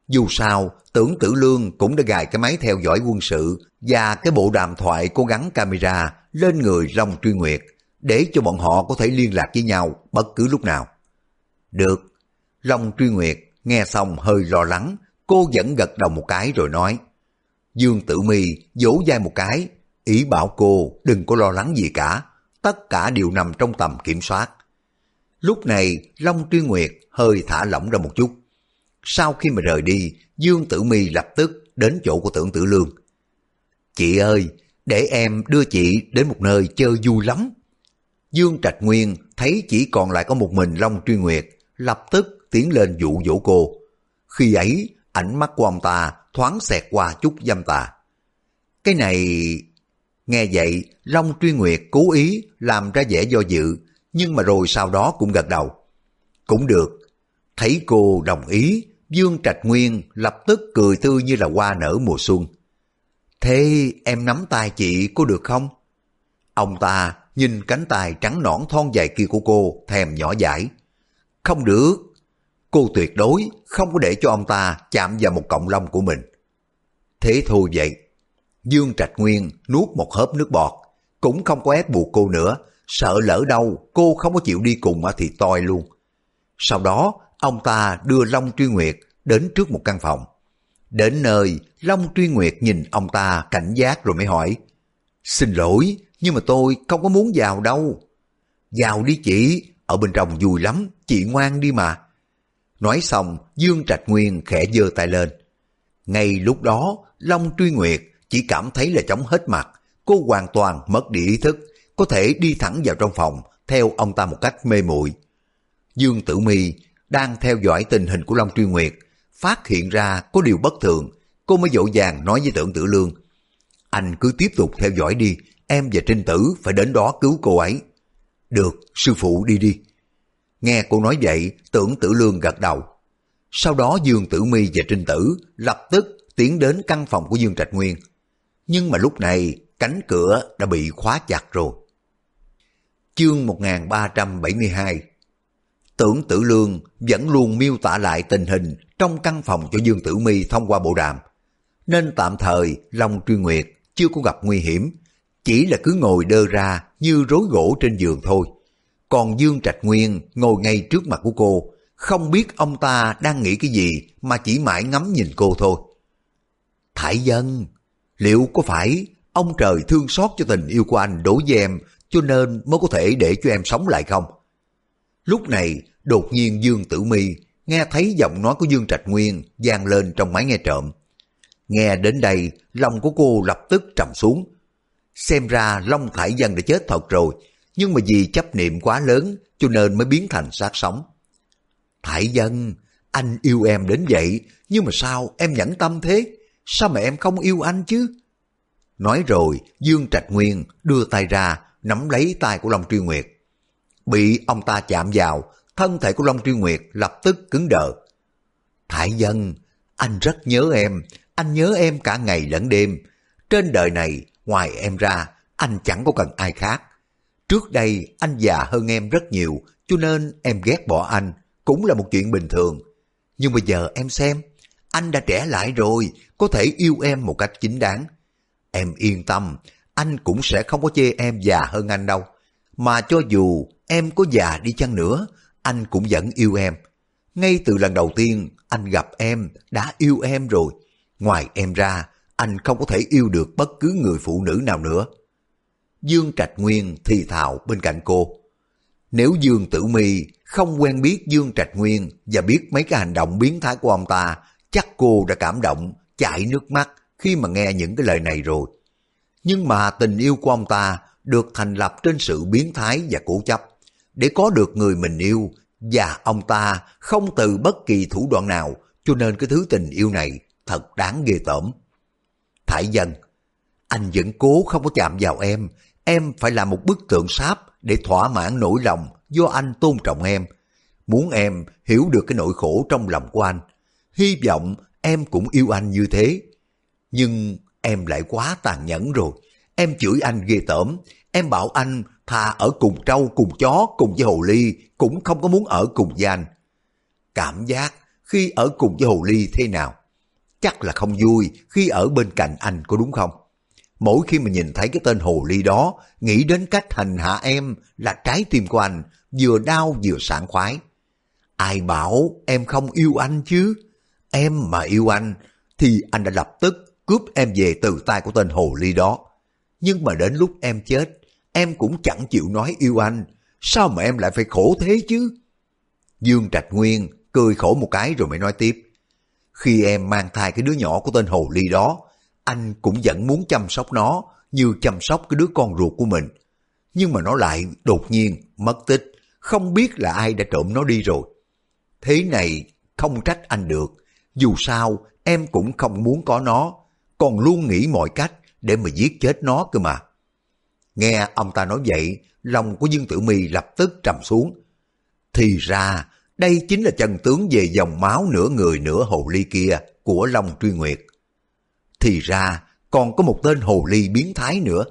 Dù sao, tưởng tử lương cũng đã gài cái máy theo dõi quân sự và cái bộ đàm thoại cố gắng camera lên người Long Truy Nguyệt để cho bọn họ có thể liên lạc với nhau bất cứ lúc nào. Được, Long Truy Nguyệt nghe xong hơi lo lắng, cô vẫn gật đầu một cái rồi nói. Dương Tử Mi vỗ vai một cái, ý bảo cô đừng có lo lắng gì cả, tất cả đều nằm trong tầm kiểm soát. Lúc này Long Truy Nguyệt hơi thả lỏng ra một chút. Sau khi mà rời đi, Dương Tử Mi lập tức đến chỗ của tưởng tử lương. Chị ơi, để em đưa chị đến một nơi chơi vui lắm. Dương Trạch Nguyên thấy chỉ còn lại có một mình Long Truy Nguyệt, lập tức tiến lên dụ dỗ cô. Khi ấy, ánh mắt của ông ta thoáng xẹt qua chút dâm tà. Cái này... Nghe vậy, Long Truy Nguyệt cố ý làm ra vẻ do dự, nhưng mà rồi sau đó cũng gật đầu. Cũng được. Thấy cô đồng ý, Dương Trạch Nguyên lập tức cười tươi như là hoa nở mùa xuân. Thế em nắm tay chị có được không? Ông ta nhìn cánh tay trắng nõn thon dài kia của cô thèm nhỏ dãi. Không được cô tuyệt đối không có để cho ông ta chạm vào một cọng lông của mình. Thế thôi vậy. Dương Trạch Nguyên nuốt một hớp nước bọt, cũng không có ép buộc cô nữa, sợ lỡ đâu cô không có chịu đi cùng thì toi luôn. Sau đó, ông ta đưa Long Truy Nguyệt đến trước một căn phòng. Đến nơi, Long Truy Nguyệt nhìn ông ta cảnh giác rồi mới hỏi, Xin lỗi, nhưng mà tôi không có muốn vào đâu. Vào đi chị, ở bên trong vui lắm, chị ngoan đi mà. Nói xong, Dương Trạch Nguyên khẽ giơ tay lên. Ngay lúc đó, Long Truy Nguyệt chỉ cảm thấy là chóng hết mặt, cô hoàn toàn mất đi ý thức, có thể đi thẳng vào trong phòng, theo ông ta một cách mê muội. Dương Tử Mi đang theo dõi tình hình của Long Truy Nguyệt, phát hiện ra có điều bất thường, cô mới dỗ dàng nói với tưởng tử lương. Anh cứ tiếp tục theo dõi đi, em và Trinh Tử phải đến đó cứu cô ấy. Được, sư phụ đi đi. Nghe cô nói vậy, tưởng tử lương gật đầu. Sau đó Dương Tử Mi và Trinh Tử lập tức tiến đến căn phòng của Dương Trạch Nguyên. Nhưng mà lúc này cánh cửa đã bị khóa chặt rồi. Chương 1372 Tưởng Tử Lương vẫn luôn miêu tả lại tình hình trong căn phòng cho Dương Tử Mi thông qua bộ đàm. Nên tạm thời Long Truy Nguyệt chưa có gặp nguy hiểm, chỉ là cứ ngồi đơ ra như rối gỗ trên giường thôi. Còn Dương Trạch Nguyên ngồi ngay trước mặt của cô, không biết ông ta đang nghĩ cái gì mà chỉ mãi ngắm nhìn cô thôi. Thải dân, liệu có phải ông trời thương xót cho tình yêu của anh đối với em cho nên mới có thể để cho em sống lại không? Lúc này, đột nhiên Dương Tử Mi nghe thấy giọng nói của Dương Trạch Nguyên vang lên trong máy nghe trộm. Nghe đến đây, lòng của cô lập tức trầm xuống. Xem ra Long Thải Dân đã chết thật rồi, nhưng mà vì chấp niệm quá lớn cho nên mới biến thành xác sống. Thải Dân, anh yêu em đến vậy, nhưng mà sao em nhẫn tâm thế? Sao mà em không yêu anh chứ? Nói rồi, Dương Trạch Nguyên đưa tay ra, nắm lấy tay của Long Truy Nguyệt. Bị ông ta chạm vào, thân thể của Long Truy Nguyệt lập tức cứng đờ. Thải Dân, anh rất nhớ em, anh nhớ em cả ngày lẫn đêm. Trên đời này, ngoài em ra, anh chẳng có cần ai khác. Trước đây, anh già hơn em rất nhiều, cho nên em ghét bỏ anh, cũng là một chuyện bình thường. Nhưng bây giờ em xem, anh đã trẻ lại rồi, có thể yêu em một cách chính đáng. Em yên tâm, anh cũng sẽ không có chê em già hơn anh đâu. Mà cho dù em có già đi chăng nữa, anh cũng vẫn yêu em. Ngay từ lần đầu tiên anh gặp em, đã yêu em rồi. Ngoài em ra, anh không có thể yêu được bất cứ người phụ nữ nào nữa. Dương Trạch Nguyên thì thào bên cạnh cô. Nếu Dương Tử Mi không quen biết Dương Trạch Nguyên và biết mấy cái hành động biến thái của ông ta, chắc cô đã cảm động, chảy nước mắt khi mà nghe những cái lời này rồi. Nhưng mà tình yêu của ông ta được thành lập trên sự biến thái và cố chấp. Để có được người mình yêu và ông ta không từ bất kỳ thủ đoạn nào cho nên cái thứ tình yêu này thật đáng ghê tởm. Thải dân, anh vẫn cố không có chạm vào em, em phải làm một bức tượng sáp để thỏa mãn nỗi lòng do anh tôn trọng em. Muốn em hiểu được cái nỗi khổ trong lòng của anh. Hy vọng em cũng yêu anh như thế. Nhưng em lại quá tàn nhẫn rồi. Em chửi anh ghê tởm. Em bảo anh thà ở cùng trâu, cùng chó, cùng với hồ ly, cũng không có muốn ở cùng với anh. Cảm giác khi ở cùng với hồ ly thế nào? Chắc là không vui khi ở bên cạnh anh có đúng không? Mỗi khi mà nhìn thấy cái tên hồ ly đó, nghĩ đến cách hành hạ em là trái tim của anh, vừa đau vừa sảng khoái. Ai bảo em không yêu anh chứ? Em mà yêu anh, thì anh đã lập tức cướp em về từ tay của tên hồ ly đó. Nhưng mà đến lúc em chết, em cũng chẳng chịu nói yêu anh. Sao mà em lại phải khổ thế chứ? Dương Trạch Nguyên cười khổ một cái rồi mới nói tiếp. Khi em mang thai cái đứa nhỏ của tên hồ ly đó, anh cũng vẫn muốn chăm sóc nó như chăm sóc cái đứa con ruột của mình. Nhưng mà nó lại đột nhiên mất tích, không biết là ai đã trộm nó đi rồi. Thế này không trách anh được, dù sao em cũng không muốn có nó, còn luôn nghĩ mọi cách để mà giết chết nó cơ mà. Nghe ông ta nói vậy, lòng của Dương Tử Mi lập tức trầm xuống. Thì ra, đây chính là chân tướng về dòng máu nửa người nửa hồ ly kia của Long Truy Nguyệt. Thì ra, còn có một tên hồ ly biến thái nữa.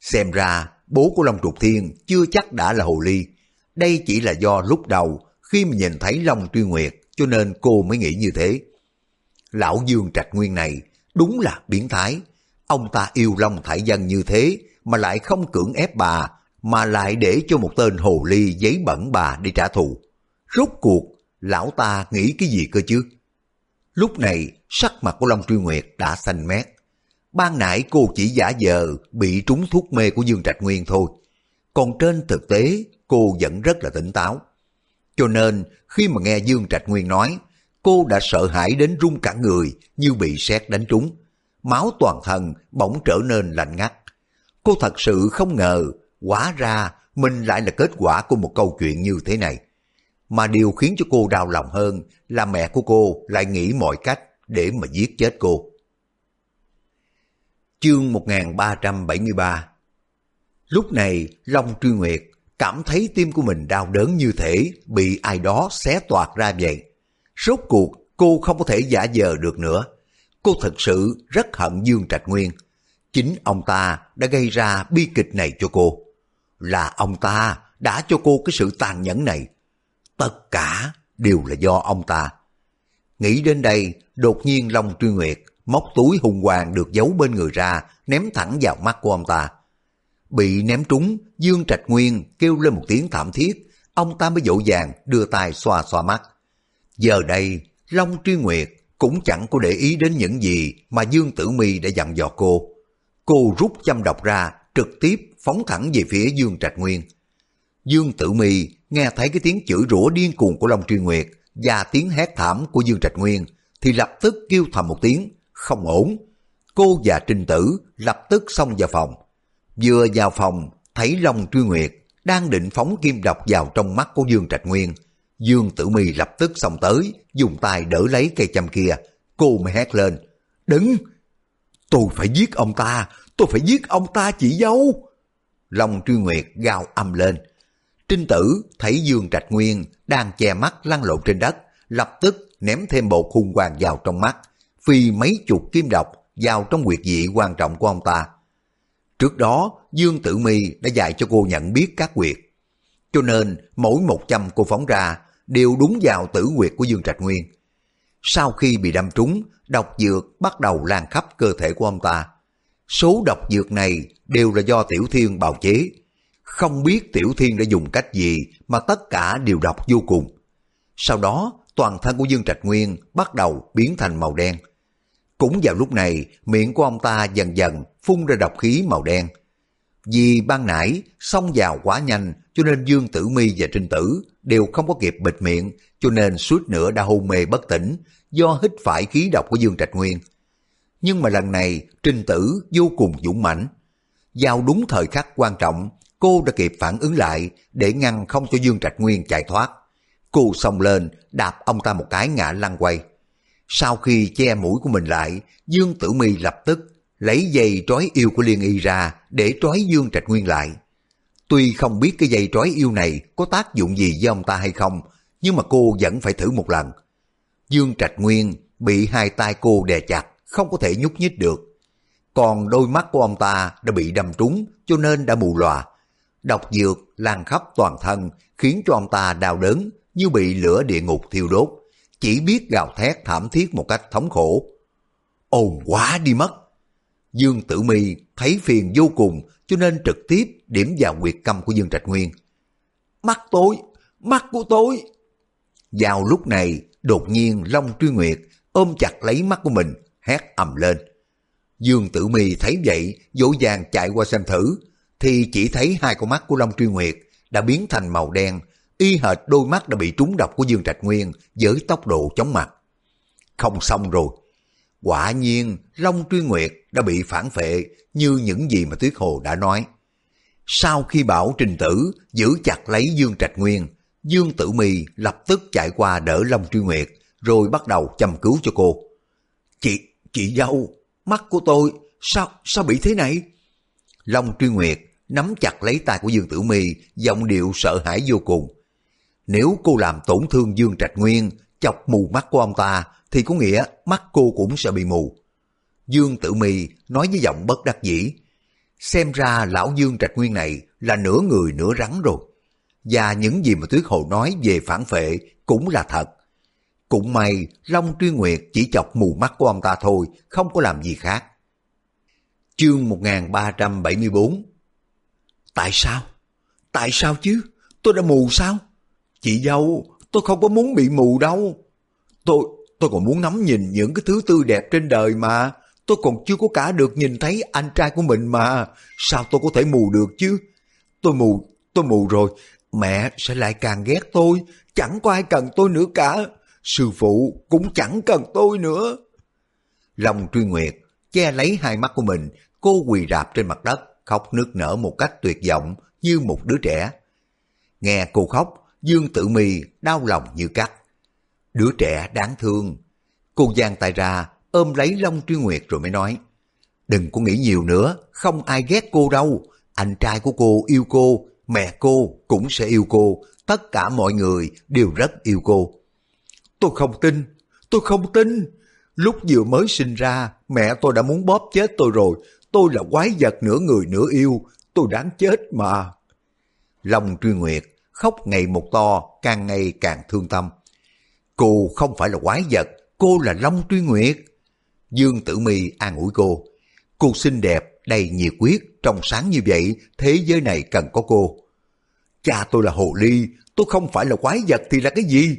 Xem ra, bố của Long Trục Thiên chưa chắc đã là hồ ly. Đây chỉ là do lúc đầu khi mà nhìn thấy Long Truy Nguyệt cho nên cô mới nghĩ như thế. Lão Dương Trạch Nguyên này đúng là biến thái. Ông ta yêu Long Thải Dân như thế mà lại không cưỡng ép bà mà lại để cho một tên hồ ly giấy bẩn bà đi trả thù. Rốt cuộc, lão ta nghĩ cái gì cơ chứ? Lúc này, sắc mặt của Long Truy Nguyệt đã xanh mét. Ban nãy cô chỉ giả vờ bị trúng thuốc mê của Dương Trạch Nguyên thôi. Còn trên thực tế, cô vẫn rất là tỉnh táo. Cho nên, khi mà nghe Dương Trạch Nguyên nói, cô đã sợ hãi đến run cả người như bị sét đánh trúng. Máu toàn thân bỗng trở nên lạnh ngắt. Cô thật sự không ngờ, quả ra mình lại là kết quả của một câu chuyện như thế này. Mà điều khiến cho cô đau lòng hơn là mẹ của cô lại nghĩ mọi cách để mà giết chết cô. Chương 1373 Lúc này, Long Truy Nguyệt cảm thấy tim của mình đau đớn như thể bị ai đó xé toạc ra vậy. Rốt cuộc, cô không có thể giả vờ được nữa. Cô thật sự rất hận Dương Trạch Nguyên. Chính ông ta đã gây ra bi kịch này cho cô. Là ông ta đã cho cô cái sự tàn nhẫn này. Tất cả đều là do ông ta. Nghĩ đến đây, đột nhiên Long Truy Nguyệt móc túi hùng hoàng được giấu bên người ra, ném thẳng vào mắt của ông ta. Bị ném trúng, Dương Trạch Nguyên kêu lên một tiếng thảm thiết, ông ta mới dỗ dàng đưa tay xoa xoa mắt. Giờ đây, Long Truy Nguyệt cũng chẳng có để ý đến những gì mà Dương Tử Mi đã dặn dò cô. Cô rút châm độc ra, trực tiếp phóng thẳng về phía Dương Trạch Nguyên. Dương Tử Mi nghe thấy cái tiếng chửi rủa điên cuồng của Long Truy Nguyệt và tiếng hét thảm của Dương Trạch Nguyên thì lập tức kêu thầm một tiếng, không ổn. Cô và Trình Tử lập tức xông vào phòng. Vừa vào phòng, thấy Long Truy Nguyệt đang định phóng kim độc vào trong mắt của Dương Trạch Nguyên. Dương Tử Mi lập tức xông tới, dùng tay đỡ lấy cây châm kia. Cô mới hét lên, đứng, Tôi phải giết ông ta, tôi phải giết ông ta chị dâu! Long Truy Nguyệt gào âm lên. Trinh Tử thấy Dương Trạch Nguyên đang che mắt lăn lộn trên đất, lập tức ném thêm bộ khung hoàng vào trong mắt, phi mấy chục kim độc vào trong quyệt dị quan trọng của ông ta. Trước đó, Dương Tử Mi đã dạy cho cô nhận biết các quyệt. Cho nên, mỗi một châm cô phóng ra đều đúng vào tử quyệt của Dương Trạch Nguyên. Sau khi bị đâm trúng, độc dược bắt đầu lan khắp cơ thể của ông ta. Số độc dược này đều là do Tiểu Thiên bào chế. Không biết Tiểu Thiên đã dùng cách gì mà tất cả đều đọc vô cùng. Sau đó, toàn thân của Dương Trạch Nguyên bắt đầu biến thành màu đen. Cũng vào lúc này, miệng của ông ta dần dần phun ra độc khí màu đen. Vì ban nãy xông vào quá nhanh cho nên Dương Tử Mi và Trinh Tử đều không có kịp bịt miệng cho nên suốt nửa đã hôn mê bất tỉnh do hít phải khí độc của Dương Trạch Nguyên. Nhưng mà lần này Trinh Tử vô cùng dũng mãnh. Vào đúng thời khắc quan trọng, cô đã kịp phản ứng lại để ngăn không cho Dương Trạch Nguyên chạy thoát. Cô xông lên, đạp ông ta một cái ngã lăn quay. Sau khi che mũi của mình lại, Dương Tử Mi lập tức lấy dây trói yêu của Liên Y ra để trói Dương Trạch Nguyên lại. Tuy không biết cái dây trói yêu này có tác dụng gì với ông ta hay không, nhưng mà cô vẫn phải thử một lần. Dương Trạch Nguyên bị hai tay cô đè chặt, không có thể nhúc nhích được. Còn đôi mắt của ông ta đã bị đâm trúng cho nên đã mù lòa. Độc dược lan khắp toàn thân khiến cho ông ta đau đớn như bị lửa địa ngục thiêu đốt. Chỉ biết gào thét thảm thiết một cách thống khổ. Ồn quá đi mất! Dương Tử Mi thấy phiền vô cùng cho nên trực tiếp điểm vào quyệt câm của Dương Trạch Nguyên. Mắt tôi! Mắt của tôi! Vào lúc này, đột nhiên Long Truy Nguyệt ôm chặt lấy mắt của mình, hét ầm lên. Dương Tử Mi thấy vậy, dỗ dàng chạy qua xem thử, thì chỉ thấy hai con mắt của Long Truy Nguyệt đã biến thành màu đen, y hệt đôi mắt đã bị trúng độc của Dương Trạch Nguyên với tốc độ chóng mặt. Không xong rồi. Quả nhiên, Long Truy Nguyệt đã bị phản phệ như những gì mà Tuyết Hồ đã nói. Sau khi bảo Trình Tử giữ chặt lấy Dương Trạch Nguyên, Dương Tử Mi lập tức chạy qua đỡ Long Truy Nguyệt, rồi bắt đầu chăm cứu cho cô. Chị, chị dâu, mắt của tôi, sao, sao bị thế này? Long Truy Nguyệt nắm chặt lấy tay của Dương Tử Mi, giọng điệu sợ hãi vô cùng. Nếu cô làm tổn thương Dương Trạch Nguyên, chọc mù mắt của ông ta, thì có nghĩa mắt cô cũng sẽ bị mù. Dương Tử Mi nói với giọng bất đắc dĩ. Xem ra lão Dương Trạch Nguyên này là nửa người nửa rắn rồi. và những gì mà Tuyết Hồ nói về phản phệ cũng là thật. Cũng may Long Truy Nguyệt chỉ chọc mù mắt của ông ta thôi, không có làm gì khác. Chương 1374 Tại sao? Tại sao chứ? Tôi đã mù sao? Chị dâu, tôi không có muốn bị mù đâu. Tôi, tôi còn muốn ngắm nhìn những cái thứ tươi đẹp trên đời mà. Tôi còn chưa có cả được nhìn thấy anh trai của mình mà. Sao tôi có thể mù được chứ? Tôi mù, tôi mù rồi. Mẹ sẽ lại càng ghét tôi. Chẳng có ai cần tôi nữa cả. Sư phụ cũng chẳng cần tôi nữa. Lòng truy nguyệt, che lấy hai mắt của mình, cô quỳ rạp trên mặt đất, khóc nước nở một cách tuyệt vọng như một đứa trẻ. Nghe cô khóc, Dương Tử Mi đau lòng như cắt. Đứa trẻ đáng thương. Cô giang tay ra, ôm lấy Long Truy Nguyệt rồi mới nói. Đừng có nghĩ nhiều nữa, không ai ghét cô đâu. Anh trai của cô yêu cô, mẹ cô cũng sẽ yêu cô, tất cả mọi người đều rất yêu cô. Tôi không tin, tôi không tin. Lúc vừa mới sinh ra, mẹ tôi đã muốn bóp chết tôi rồi. Tôi là quái vật nửa người nửa yêu, tôi đáng chết mà. Long Truy Nguyệt khóc ngày một to, càng ngày càng thương tâm. Cô không phải là quái vật, cô là Long Truy Nguyệt. Dương Tử Mi an ủi cô. Cô xinh đẹp, đầy nhiệt quyết, trong sáng như vậy, thế giới này cần có cô. Cha tôi là hồ ly, tôi không phải là quái vật thì là cái gì?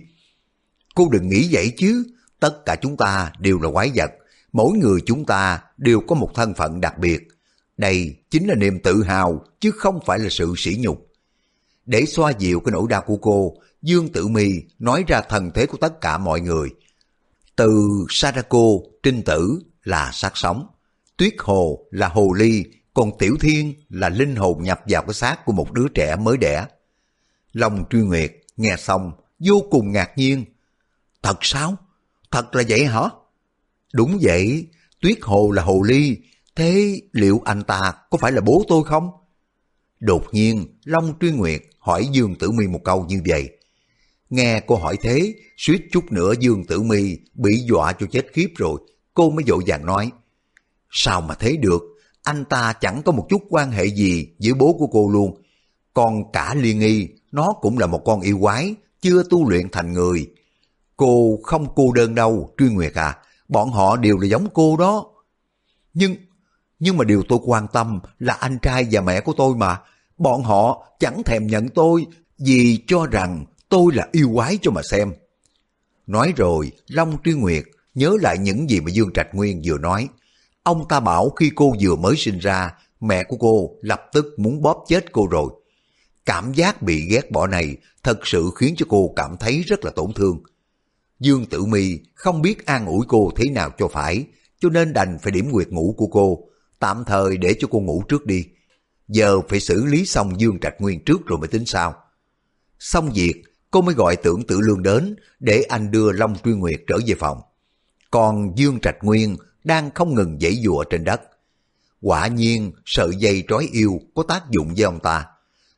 Cô đừng nghĩ vậy chứ, tất cả chúng ta đều là quái vật, mỗi người chúng ta đều có một thân phận đặc biệt. Đây chính là niềm tự hào chứ không phải là sự sỉ nhục. Để xoa dịu cái nỗi đau của cô, Dương Tử Mi nói ra thần thế của tất cả mọi người. Từ Sadako, Trinh Tử là sát sống, Tuyết Hồ là hồ ly, còn Tiểu Thiên là linh hồn nhập vào cái xác của một đứa trẻ mới đẻ. Long Truy Nguyệt nghe xong vô cùng ngạc nhiên. Thật sao? Thật là vậy hả? Đúng vậy, Tuyết Hồ là hồ ly, thế liệu anh ta có phải là bố tôi không? Đột nhiên, Long Truy Nguyệt hỏi Dương Tử Mi một câu như vậy. Nghe cô hỏi thế, suýt chút nữa Dương Tử Mi bị dọa cho chết khiếp rồi, cô mới dội vàng nói. Sao mà thế được, anh ta chẳng có một chút quan hệ gì với bố của cô luôn. Còn cả Liên Nghi, nó cũng là một con yêu quái, chưa tu luyện thành người. Cô không cô đơn đâu, Truy Nguyệt à, bọn họ đều là giống cô đó. Nhưng, nhưng mà điều tôi quan tâm là anh trai và mẹ của tôi mà, bọn họ chẳng thèm nhận tôi vì cho rằng tôi là yêu quái cho mà xem. Nói rồi, Long Truy Nguyệt nhớ lại những gì mà Dương Trạch Nguyên vừa nói. Ông ta bảo khi cô vừa mới sinh ra, mẹ của cô lập tức muốn bóp chết cô rồi. Cảm giác bị ghét bỏ này thật sự khiến cho cô cảm thấy rất là tổn thương. Dương Tử Mi không biết an ủi cô thế nào cho phải, cho nên đành phải điểm nguyệt ngủ của cô, tạm thời để cho cô ngủ trước đi. Giờ phải xử lý xong Dương Trạch Nguyên trước rồi mới tính sao. Xong việc, cô mới gọi tưởng tử lương đến để anh đưa Long Truy Nguyệt trở về phòng. Còn Dương Trạch Nguyên đang không ngừng dãy dụa trên đất. Quả nhiên sợi dây trói yêu có tác dụng với ông ta.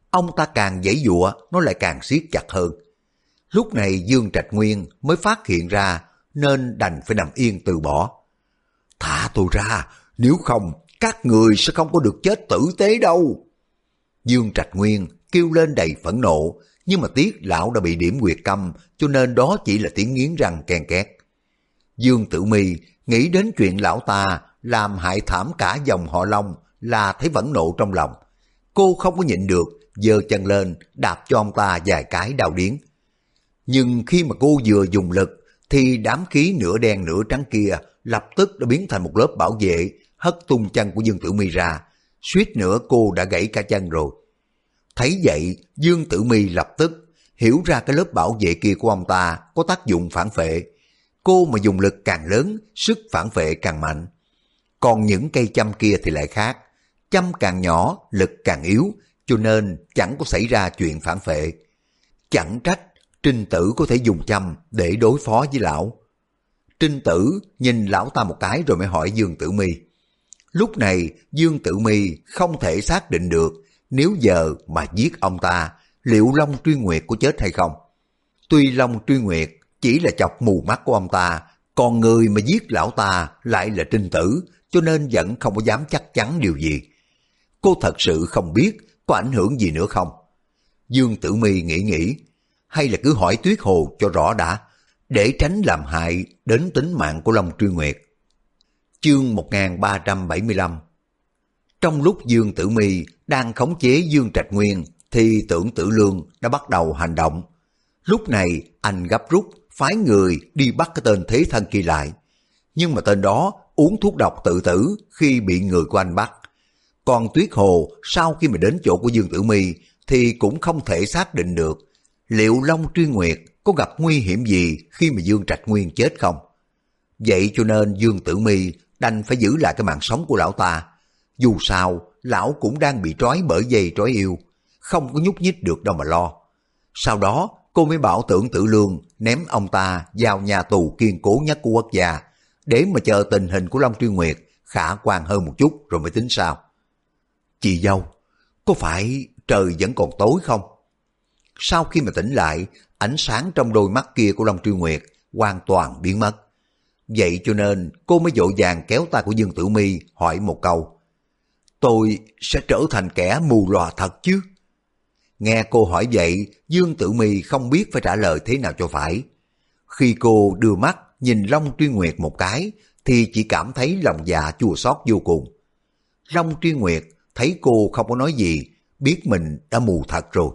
Ông ta càng dãy dụa, nó lại càng siết chặt hơn. Lúc này Dương Trạch Nguyên mới phát hiện ra nên đành phải nằm yên từ bỏ. Thả tôi ra, nếu không các người sẽ không có được chết tử tế đâu. Dương Trạch Nguyên kêu lên đầy phẫn nộ, nhưng mà tiếc lão đã bị điểm quyệt câm, cho nên đó chỉ là tiếng nghiến răng kèn két. Dương Tử Mi nghĩ đến chuyện lão ta làm hại thảm cả dòng họ Long là thấy vẫn nộ trong lòng. Cô không có nhịn được, giơ chân lên, đạp cho ông ta vài cái đau điến. Nhưng khi mà cô vừa dùng lực, thì đám khí nửa đen nửa trắng kia lập tức đã biến thành một lớp bảo vệ, hất tung chân của Dương Tử Mi ra. Suýt nữa cô đã gãy cả chân rồi. Thấy vậy, Dương Tử Mi lập tức hiểu ra cái lớp bảo vệ kia của ông ta có tác dụng phản phệ. Cô mà dùng lực càng lớn, sức phản phệ càng mạnh. Còn những cây châm kia thì lại khác. Châm càng nhỏ, lực càng yếu, cho nên chẳng có xảy ra chuyện phản phệ. Chẳng trách Trinh Tử có thể dùng châm để đối phó với lão. Trinh Tử nhìn lão ta một cái rồi mới hỏi Dương Tử Mi. Lúc này Dương Tử Mi không thể xác định được nếu giờ mà giết ông ta, liệu Long Truy Nguyệt có chết hay không? Tuy Long Truy Nguyệt chỉ là chọc mù mắt của ông ta, còn người mà giết lão ta lại là Trinh Tử, cho nên vẫn không có dám chắc chắn điều gì. Cô thật sự không biết có ảnh hưởng gì nữa không? Dương Tử Mi nghĩ nghĩ, hay là cứ hỏi Tuyết Hồ cho rõ đã, để tránh làm hại đến tính mạng của Long Truy Nguyệt. Chương 1375 Trong lúc Dương Tử Mi đang khống chế Dương Trạch Nguyên, thì tưởng tử lương đã bắt đầu hành động. Lúc này anh gấp rút phái người đi bắt cái tên thế thân kia lại. Nhưng mà tên đó uống thuốc độc tự tử khi bị người của anh bắt. Còn Tuyết Hồ sau khi mà đến chỗ của Dương Tử Mi thì cũng không thể xác định được liệu Long Truy Nguyệt có gặp nguy hiểm gì khi mà Dương Trạch Nguyên chết không. Vậy cho nên Dương Tử Mi đành phải giữ lại cái mạng sống của lão ta. Dù sao, lão cũng đang bị trói bởi dây trói yêu, không có nhúc nhích được đâu mà lo. Sau đó, cô mới bảo tưởng tử lương ném ông ta vào nhà tù kiên cố nhất của quốc gia, để mà chờ tình hình của Long Truy Nguyệt khả quan hơn một chút rồi mới tính sao. Chị dâu, có phải trời vẫn còn tối không? Sau khi mà tỉnh lại, ánh sáng trong đôi mắt kia của Long Truy Nguyệt hoàn toàn biến mất. Vậy cho nên cô mới dội vàng kéo tay của Dương Tử Mi hỏi một câu. Tôi sẽ trở thành kẻ mù lòa thật chứ? Nghe cô hỏi vậy, Dương Tử Mi không biết phải trả lời thế nào cho phải. Khi cô đưa mắt nhìn Long Truy Nguyệt một cái, thì chỉ cảm thấy lòng dạ chua xót vô cùng. Long Truy Nguyệt thấy cô không có nói gì, biết mình đã mù thật rồi.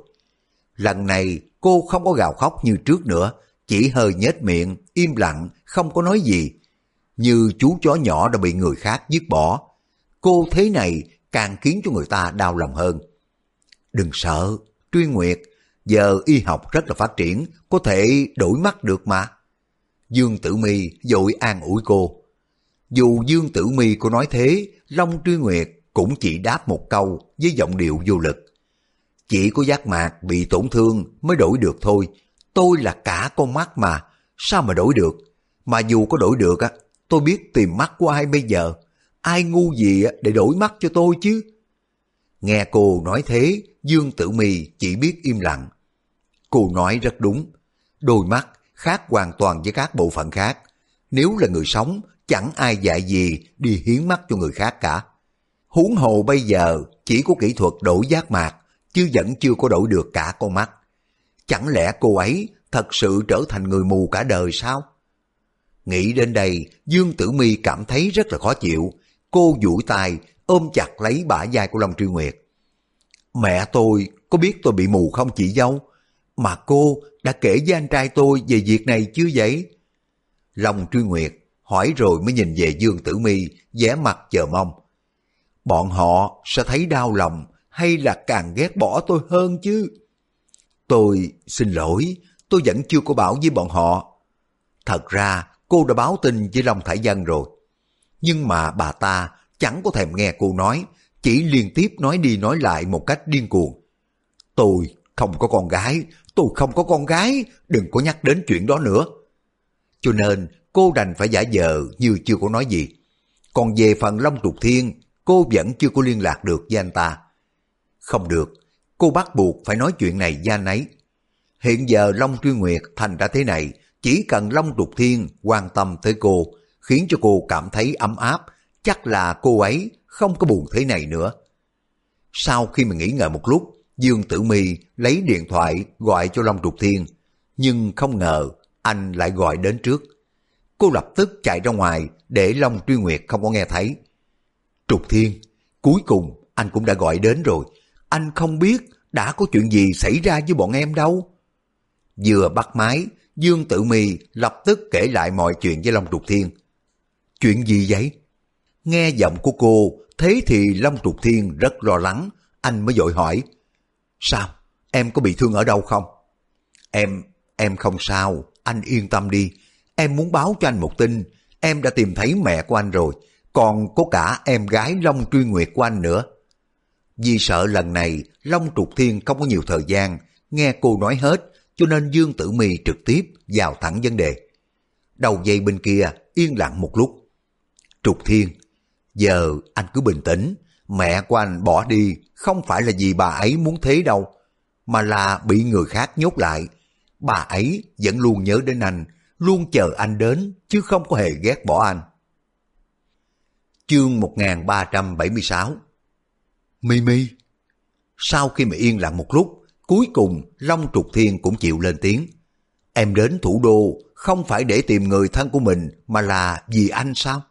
Lần này cô không có gào khóc như trước nữa, chỉ hơi nhếch miệng, im lặng, không có nói gì. Như chú chó nhỏ đã bị người khác dứt bỏ. Cô thế này càng khiến cho người ta đau lòng hơn. Đừng sợ, Truy Nguyệt, giờ y học rất là phát triển, có thể đổi mắt được mà. Dương Tử Mi dội an ủi cô. Dù Dương Tử Mi có nói thế, Long Truy Nguyệt cũng chỉ đáp một câu với giọng điệu vô lực. Chỉ có giác mạc bị tổn thương mới đổi được thôi. Tôi là cả con mắt mà, sao mà đổi được? Mà dù có đổi được á, tôi biết tìm mắt của ai bây giờ. Ai ngu gì để đổi mắt cho tôi chứ? Nghe cô nói thế, Dương Tử Mì chỉ biết im lặng. Cô nói rất đúng. Đôi mắt khác hoàn toàn với các bộ phận khác. Nếu là người sống, chẳng ai dạy gì đi hiến mắt cho người khác cả. Huống hồ bây giờ chỉ có kỹ thuật đổi giác mạc, chứ vẫn chưa có đổi được cả con mắt. Chẳng lẽ cô ấy thật sự trở thành người mù cả đời sao? Nghĩ đến đây, Dương Tử Mi cảm thấy rất là khó chịu. Cô duỗi tay, ôm chặt lấy bả vai của Long Truy Nguyệt. Mẹ tôi có biết tôi bị mù không chị dâu? Mà cô đã kể với anh trai tôi về việc này chưa vậy? Long Truy Nguyệt hỏi rồi mới nhìn về Dương Tử Mi vẻ mặt chờ mong. Bọn họ sẽ thấy đau lòng hay là càng ghét bỏ tôi hơn chứ? Tôi xin lỗi, tôi vẫn chưa có bảo với bọn họ. Thật ra cô đã báo tin với Long Thải Dân rồi. Nhưng mà bà ta chẳng có thèm nghe cô nói, chỉ liên tiếp nói đi nói lại một cách điên cuồng. Tôi không có con gái, tôi không có con gái, đừng có nhắc đến chuyện đó nữa. Cho nên cô đành phải giả vờ như chưa có nói gì. Còn về phần Long Trục Thiên, cô vẫn chưa có liên lạc được với anh ta. Không được, cô bắt buộc phải nói chuyện này ra nấy. Hiện giờ Long Truy Nguyệt thành ra thế này, chỉ cần Long Trục Thiên quan tâm tới cô, khiến cho cô cảm thấy ấm áp, chắc là cô ấy không có buồn thế này nữa. Sau khi mà nghỉ ngợi một lúc, Dương Tử Mi lấy điện thoại gọi cho Long Trục Thiên, nhưng không ngờ anh lại gọi đến trước. Cô lập tức chạy ra ngoài để Long Truy Nguyệt không có nghe thấy. Trục Thiên, cuối cùng anh cũng đã gọi đến rồi. Anh không biết đã có chuyện gì xảy ra với bọn em đâu. Vừa bắt máy, Dương Tử Mi lập tức kể lại mọi chuyện với Long Trục Thiên. Chuyện gì vậy? Nghe giọng của cô, thế thì Long Trục Thiên rất lo lắng, anh mới dội hỏi. Sao? Em có bị thương ở đâu không? Em, em không sao, anh yên tâm đi. Em muốn báo cho anh một tin, em đã tìm thấy mẹ của anh rồi, còn có cả em gái Long Truy Nguyệt của anh nữa. Vì sợ lần này Long Trục Thiên không có nhiều thời gian, nghe cô nói hết, cho nên Dương Tử Mi trực tiếp vào thẳng vấn đề. Đầu dây bên kia yên lặng một lúc. Trục Thiên, giờ anh cứ bình tĩnh, mẹ của anh bỏ đi không phải là vì bà ấy muốn thế đâu, mà là bị người khác nhốt lại. Bà ấy vẫn luôn nhớ đến anh, luôn chờ anh đến, chứ không có hề ghét bỏ anh. Chương 1376 Mimi Sau khi mà yên lặng một lúc, Cuối cùng Long Trục Thiên cũng chịu lên tiếng. Em đến thủ đô không phải để tìm người thân của mình mà là vì anh sao?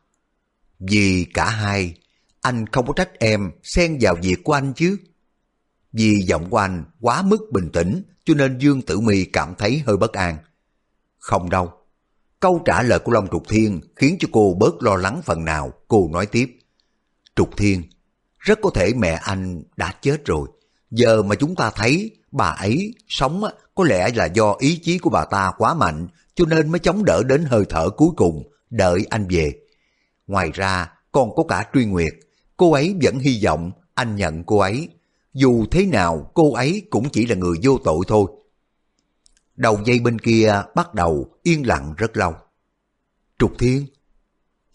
Vì cả hai, anh không có trách em xen vào việc của anh chứ. Vì giọng của anh quá mức bình tĩnh cho nên Dương Tử Mi cảm thấy hơi bất an. Không đâu. Câu trả lời của Long Trục Thiên khiến cho cô bớt lo lắng phần nào. Cô nói tiếp. Trục Thiên, rất có thể mẹ anh đã chết rồi. Giờ mà chúng ta thấy bà ấy sống có lẽ là do ý chí của bà ta quá mạnh cho nên mới chống đỡ đến hơi thở cuối cùng, đợi anh về. Ngoài ra, còn có cả Truy Nguyệt, cô ấy vẫn hy vọng anh nhận cô ấy. Dù thế nào, cô ấy cũng chỉ là người vô tội thôi. Đầu dây bên kia bắt đầu yên lặng rất lâu. Trục Thiên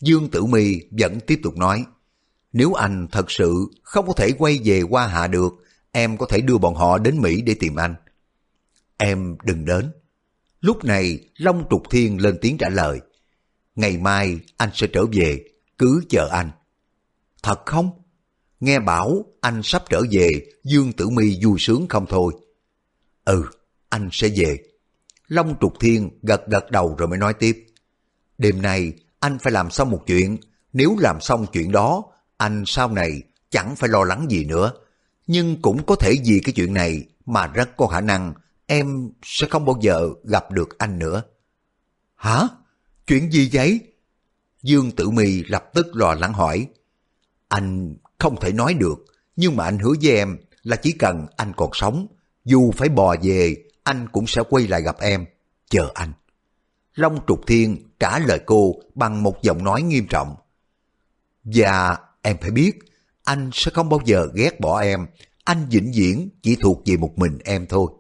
Dương Tử Mi vẫn tiếp tục nói, nếu anh thật sự không có thể quay về qua hạ được, em có thể đưa bọn họ đến Mỹ để tìm anh. Em đừng đến. Lúc này, Long Trục Thiên lên tiếng trả lời. Ngày mai anh sẽ trở về, cứ chờ anh. Thật không? Nghe bảo anh sắp trở về, Dương Tử Mi vui sướng không thôi. Ừ, anh sẽ về. Long Trục Thiên gật gật đầu rồi mới nói tiếp. Đêm nay anh phải làm xong một chuyện, nếu làm xong chuyện đó, anh sau này chẳng phải lo lắng gì nữa. Nhưng cũng có thể vì cái chuyện này mà rất có khả năng em sẽ không bao giờ gặp được anh nữa. Hả? Chuyện gì vậy? Dương Tử Mi lập tức lo lắng hỏi. Anh không thể nói được, nhưng mà anh hứa với em là chỉ cần anh còn sống, dù phải bò về, anh cũng sẽ quay lại gặp em. Chờ anh. Long Trục Thiên trả lời cô bằng một giọng nói nghiêm trọng. Và em phải biết, anh sẽ không bao giờ ghét bỏ em, anh vĩnh viễn chỉ thuộc về một mình em thôi.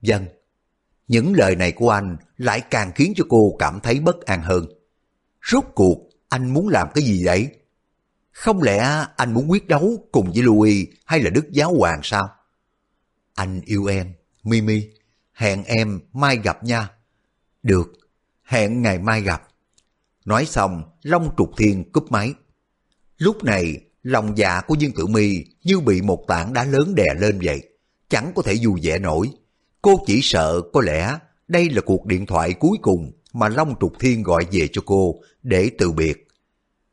Dân, những lời này của anh lại càng khiến cho cô cảm thấy bất an hơn. Rốt cuộc, anh muốn làm cái gì vậy? Không lẽ anh muốn quyết đấu cùng với Louis hay là Đức Giáo Hoàng sao? Anh yêu em, Mimi, hẹn em mai gặp nha. Được, hẹn ngày mai gặp. Nói xong, Long Trục Thiên cúp máy. Lúc này, lòng dạ của Dương Tử Mi như bị một tảng đá lớn đè lên vậy. Chẳng có thể dù dẻ nổi. Cô chỉ sợ có lẽ đây là cuộc điện thoại cuối cùng mà Long Trục Thiên gọi về cho cô để từ biệt.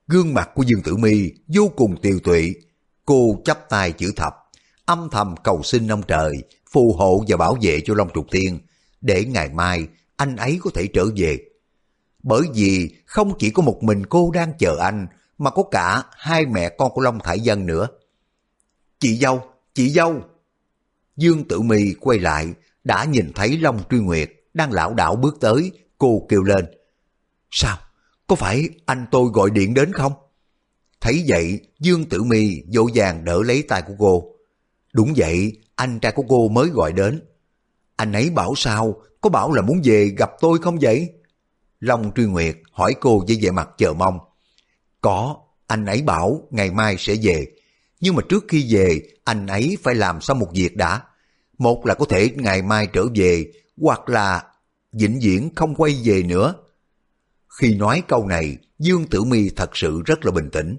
Gương mặt của Dương Tử Mi vô cùng tiêu tụy. Cô chắp tay chữ thập, âm thầm cầu xin ông trời, phù hộ và bảo vệ cho Long Trục Thiên, để ngày mai anh ấy có thể trở về. Bởi vì không chỉ có một mình cô đang chờ anh, mà có cả hai mẹ con của Long Thải Dân nữa. Chị dâu, chị dâu! Dương Tử Mi quay lại, đã nhìn thấy Long Truy Nguyệt đang lão đảo bước tới, cô kêu lên. Sao? Có phải anh tôi gọi điện đến không? Thấy vậy, Dương Tử Mi dỗ dàng đỡ lấy tay của cô. Đúng vậy, anh trai của cô mới gọi đến. Anh ấy bảo sao? Có bảo là muốn về gặp tôi không vậy? Long Truy Nguyệt hỏi cô với vẻ mặt chờ mong. Có, anh ấy bảo ngày mai sẽ về. Nhưng mà trước khi về, anh ấy phải làm xong một việc đã. Một là có thể ngày mai trở về, hoặc là vĩnh viễn không quay về nữa. Khi nói câu này, Dương Tử Mi thật sự rất là bình tĩnh.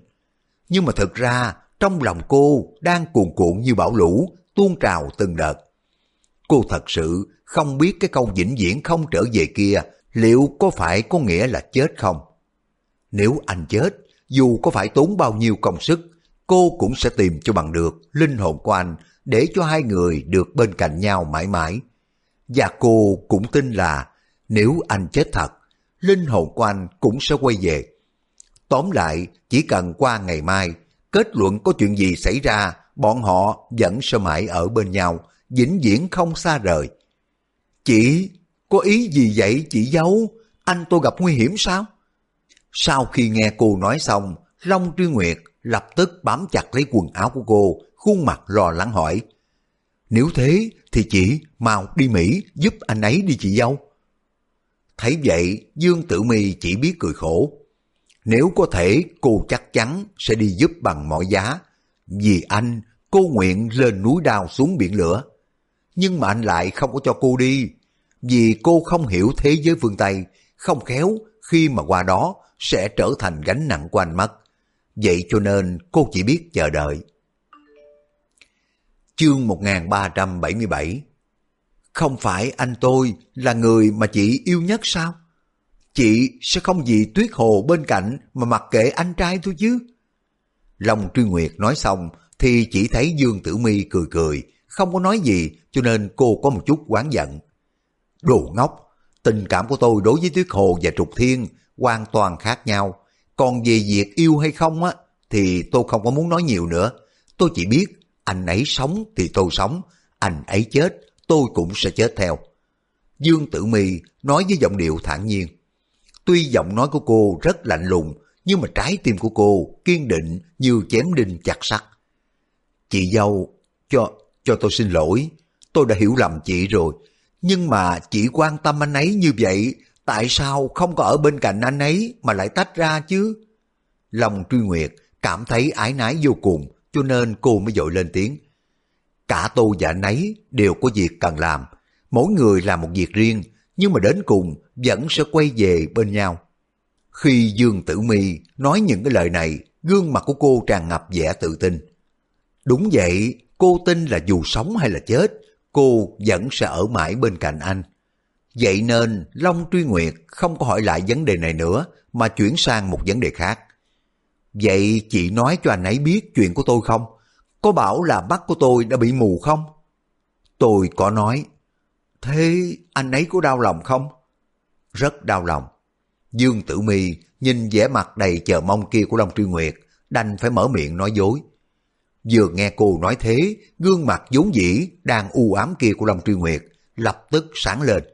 Nhưng mà thật ra, trong lòng cô đang cuồn cuộn như bão lũ, tuôn trào từng đợt. Cô thật sự không biết cái câu vĩnh viễn không trở về kia liệu có phải có nghĩa là chết không? Nếu anh chết, dù có phải tốn bao nhiêu công sức, cô cũng sẽ tìm cho bằng được linh hồn của anh để cho hai người được bên cạnh nhau mãi mãi. Và cô cũng tin là nếu anh chết thật, linh hồn của anh cũng sẽ quay về. Tóm lại, chỉ cần qua ngày mai, kết luận có chuyện gì xảy ra, bọn họ vẫn sẽ mãi ở bên nhau, vĩnh viễn không xa rời. Chị, có ý gì vậy chị dâu? Anh tôi gặp nguy hiểm sao? Sau khi nghe cô nói xong, Long Truy Nguyệt lập tức bám chặt lấy quần áo của cô, khuôn mặt lo lắng hỏi. Nếu thế thì chị mau đi Mỹ giúp anh ấy đi chị dâu. Thấy vậy, Dương Tử Mi chỉ biết cười khổ. Nếu có thể, cô chắc chắn sẽ đi giúp bằng mọi giá. Vì anh, cô nguyện lên núi đao xuống biển lửa. Nhưng mà anh lại không có cho cô đi. Vì cô không hiểu thế giới phương Tây, không khéo khi mà qua đó sẽ trở thành gánh nặng của anh mất. Vậy cho nên cô chỉ biết chờ đợi. Chương 1377 Không phải anh tôi là người mà chị yêu nhất sao? Chị sẽ không vì tuyết hồ bên cạnh mà mặc kệ anh trai tôi chứ. Long Truy Nguyệt nói xong thì chỉ thấy Dương Tử Mi cười cười, không có nói gì cho nên cô có một chút quán giận. Đồ ngốc, tình cảm của tôi đối với Tuyết Hồ và Trục Thiên hoàn toàn khác nhau. Còn về việc yêu hay không á, thì tôi không có muốn nói nhiều nữa. Tôi chỉ biết anh ấy sống thì tôi sống, anh ấy chết tôi cũng sẽ chết theo. Dương Tử Mi nói với giọng điệu thản nhiên. Tuy giọng nói của cô rất lạnh lùng, nhưng mà trái tim của cô kiên định như chém đinh chặt sắt. Chị dâu, cho cho tôi xin lỗi, tôi đã hiểu lầm chị rồi. Nhưng mà chị quan tâm anh ấy như vậy, tại sao không có ở bên cạnh anh ấy mà lại tách ra chứ? Lòng truy nguyệt cảm thấy ái nái vô cùng, cho nên cô mới dội lên tiếng. Cả tôi và anh ấy đều có việc cần làm, mỗi người làm một việc riêng, nhưng mà đến cùng vẫn sẽ quay về bên nhau. Khi Dương Tử Mi nói những cái lời này, gương mặt của cô tràn ngập vẻ tự tin. Đúng vậy, cô tin là dù sống hay là chết, cô vẫn sẽ ở mãi bên cạnh anh. Vậy nên Long Truy Nguyệt không có hỏi lại vấn đề này nữa mà chuyển sang một vấn đề khác. Vậy chị nói cho anh ấy biết chuyện của tôi không? Có bảo là mắt của tôi đã bị mù không? Tôi có nói. Thế anh ấy có đau lòng không? Rất đau lòng. Dương Tử Mi nhìn vẻ mặt đầy chờ mong kia của Long Truy Nguyệt, đành phải mở miệng nói dối. Vừa nghe cô nói thế, gương mặt vốn dĩ đang u ám kia của Long Truy Nguyệt lập tức sáng lên.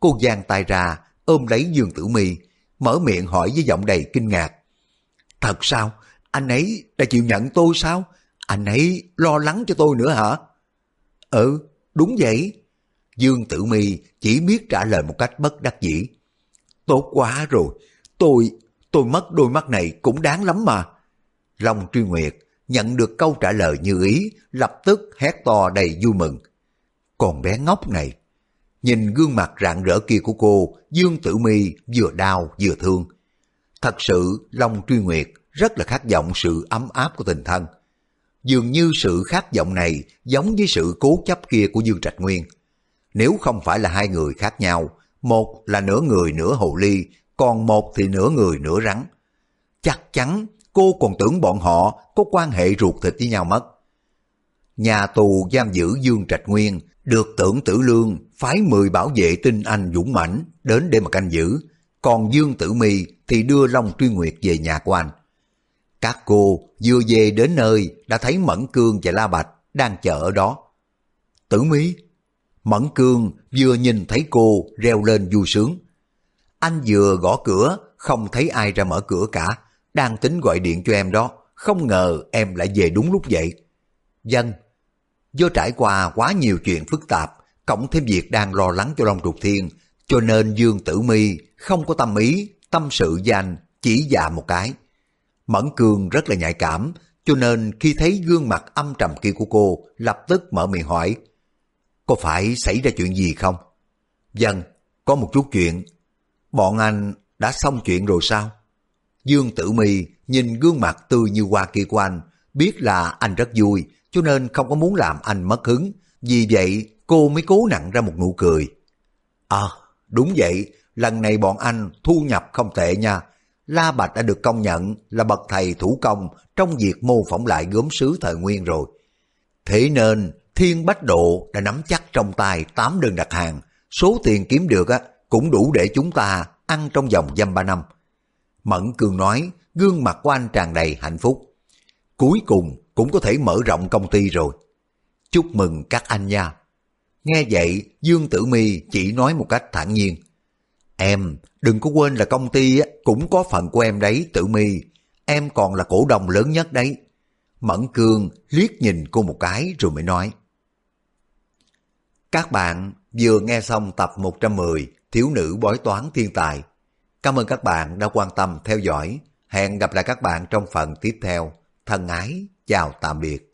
Cô giang tay ra, ôm lấy Dương Tử Mi, mở miệng hỏi với giọng đầy kinh ngạc. Thật sao? Anh ấy đã chịu nhận tôi sao? Anh ấy lo lắng cho tôi nữa hả? Ừ, đúng vậy. Dương Tử Mi chỉ biết trả lời một cách bất đắc dĩ. Tốt quá rồi, tôi, tôi mất đôi mắt này cũng đáng lắm mà. Long Truy Nguyệt nhận được câu trả lời như ý, lập tức hét to đầy vui mừng. Còn bé ngốc này, nhìn gương mặt rạng rỡ kia của cô, Dương Tử Mi vừa đau vừa thương. Thật sự, Long Truy Nguyệt rất là khát vọng sự ấm áp của tình thân. Dường như sự khát vọng này giống với sự cố chấp kia của Dương Trạch Nguyên. Nếu không phải là hai người khác nhau, một là nửa người nửa hồ ly, còn một thì nửa người nửa rắn. Chắc chắn cô còn tưởng bọn họ có quan hệ ruột thịt với nhau mất. Nhà tù giam giữ Dương Trạch Nguyên được tưởng tử lương phái 10 bảo vệ tinh anh dũng mãnh đến để mà canh giữ, còn Dương Tử Mi thì đưa Long Truy Nguyệt về nhà của anh. Các cô vừa về đến nơi đã thấy Mẫn Cương và La Bạch đang chờ ở đó. Tử Mi, Mẫn Cương vừa nhìn thấy cô reo lên vui sướng. Anh vừa gõ cửa, không thấy ai ra mở cửa cả, đang tính gọi điện cho em đó, không ngờ em lại về đúng lúc vậy. Dân, do trải qua quá nhiều chuyện phức tạp, cộng thêm việc đang lo lắng cho Long Trục Thiên, cho nên Dương Tử Mi không có tâm ý, tâm sự danh chỉ dạ một cái. Mẫn cường rất là nhạy cảm, cho nên khi thấy gương mặt âm trầm kia của cô, lập tức mở miệng hỏi, có phải xảy ra chuyện gì không? Dân, có một chút chuyện. Bọn anh đã xong chuyện rồi sao? Dương Tử Mi nhìn gương mặt tươi như hoa kia của anh, biết là anh rất vui, cho nên không có muốn làm anh mất hứng. Vì vậy, cô mới cố nặng ra một nụ cười. À, đúng vậy, lần này bọn anh thu nhập không tệ nha. La Bạch đã được công nhận là bậc thầy thủ công trong việc mô phỏng lại gốm sứ thời nguyên rồi. Thế nên, Thiên Bách Độ đã nắm chắc trong tay 8 đơn đặt hàng, số tiền kiếm được á cũng đủ để chúng ta ăn trong vòng dăm ba năm. Mẫn Cường nói, gương mặt của anh tràn đầy hạnh phúc. Cuối cùng cũng có thể mở rộng công ty rồi. Chúc mừng các anh nha. Nghe vậy, Dương Tử Mi chỉ nói một cách thản nhiên. Em, đừng có quên là công ty cũng có phần của em đấy, Tử Mi. Em còn là cổ đông lớn nhất đấy. Mẫn Cương liếc nhìn cô một cái rồi mới nói. Các bạn vừa nghe xong tập 110 Thiếu nữ bói toán thiên tài. Cảm ơn các bạn đã quan tâm theo dõi. Hẹn gặp lại các bạn trong phần tiếp theo. Thân ái, chào tạm biệt.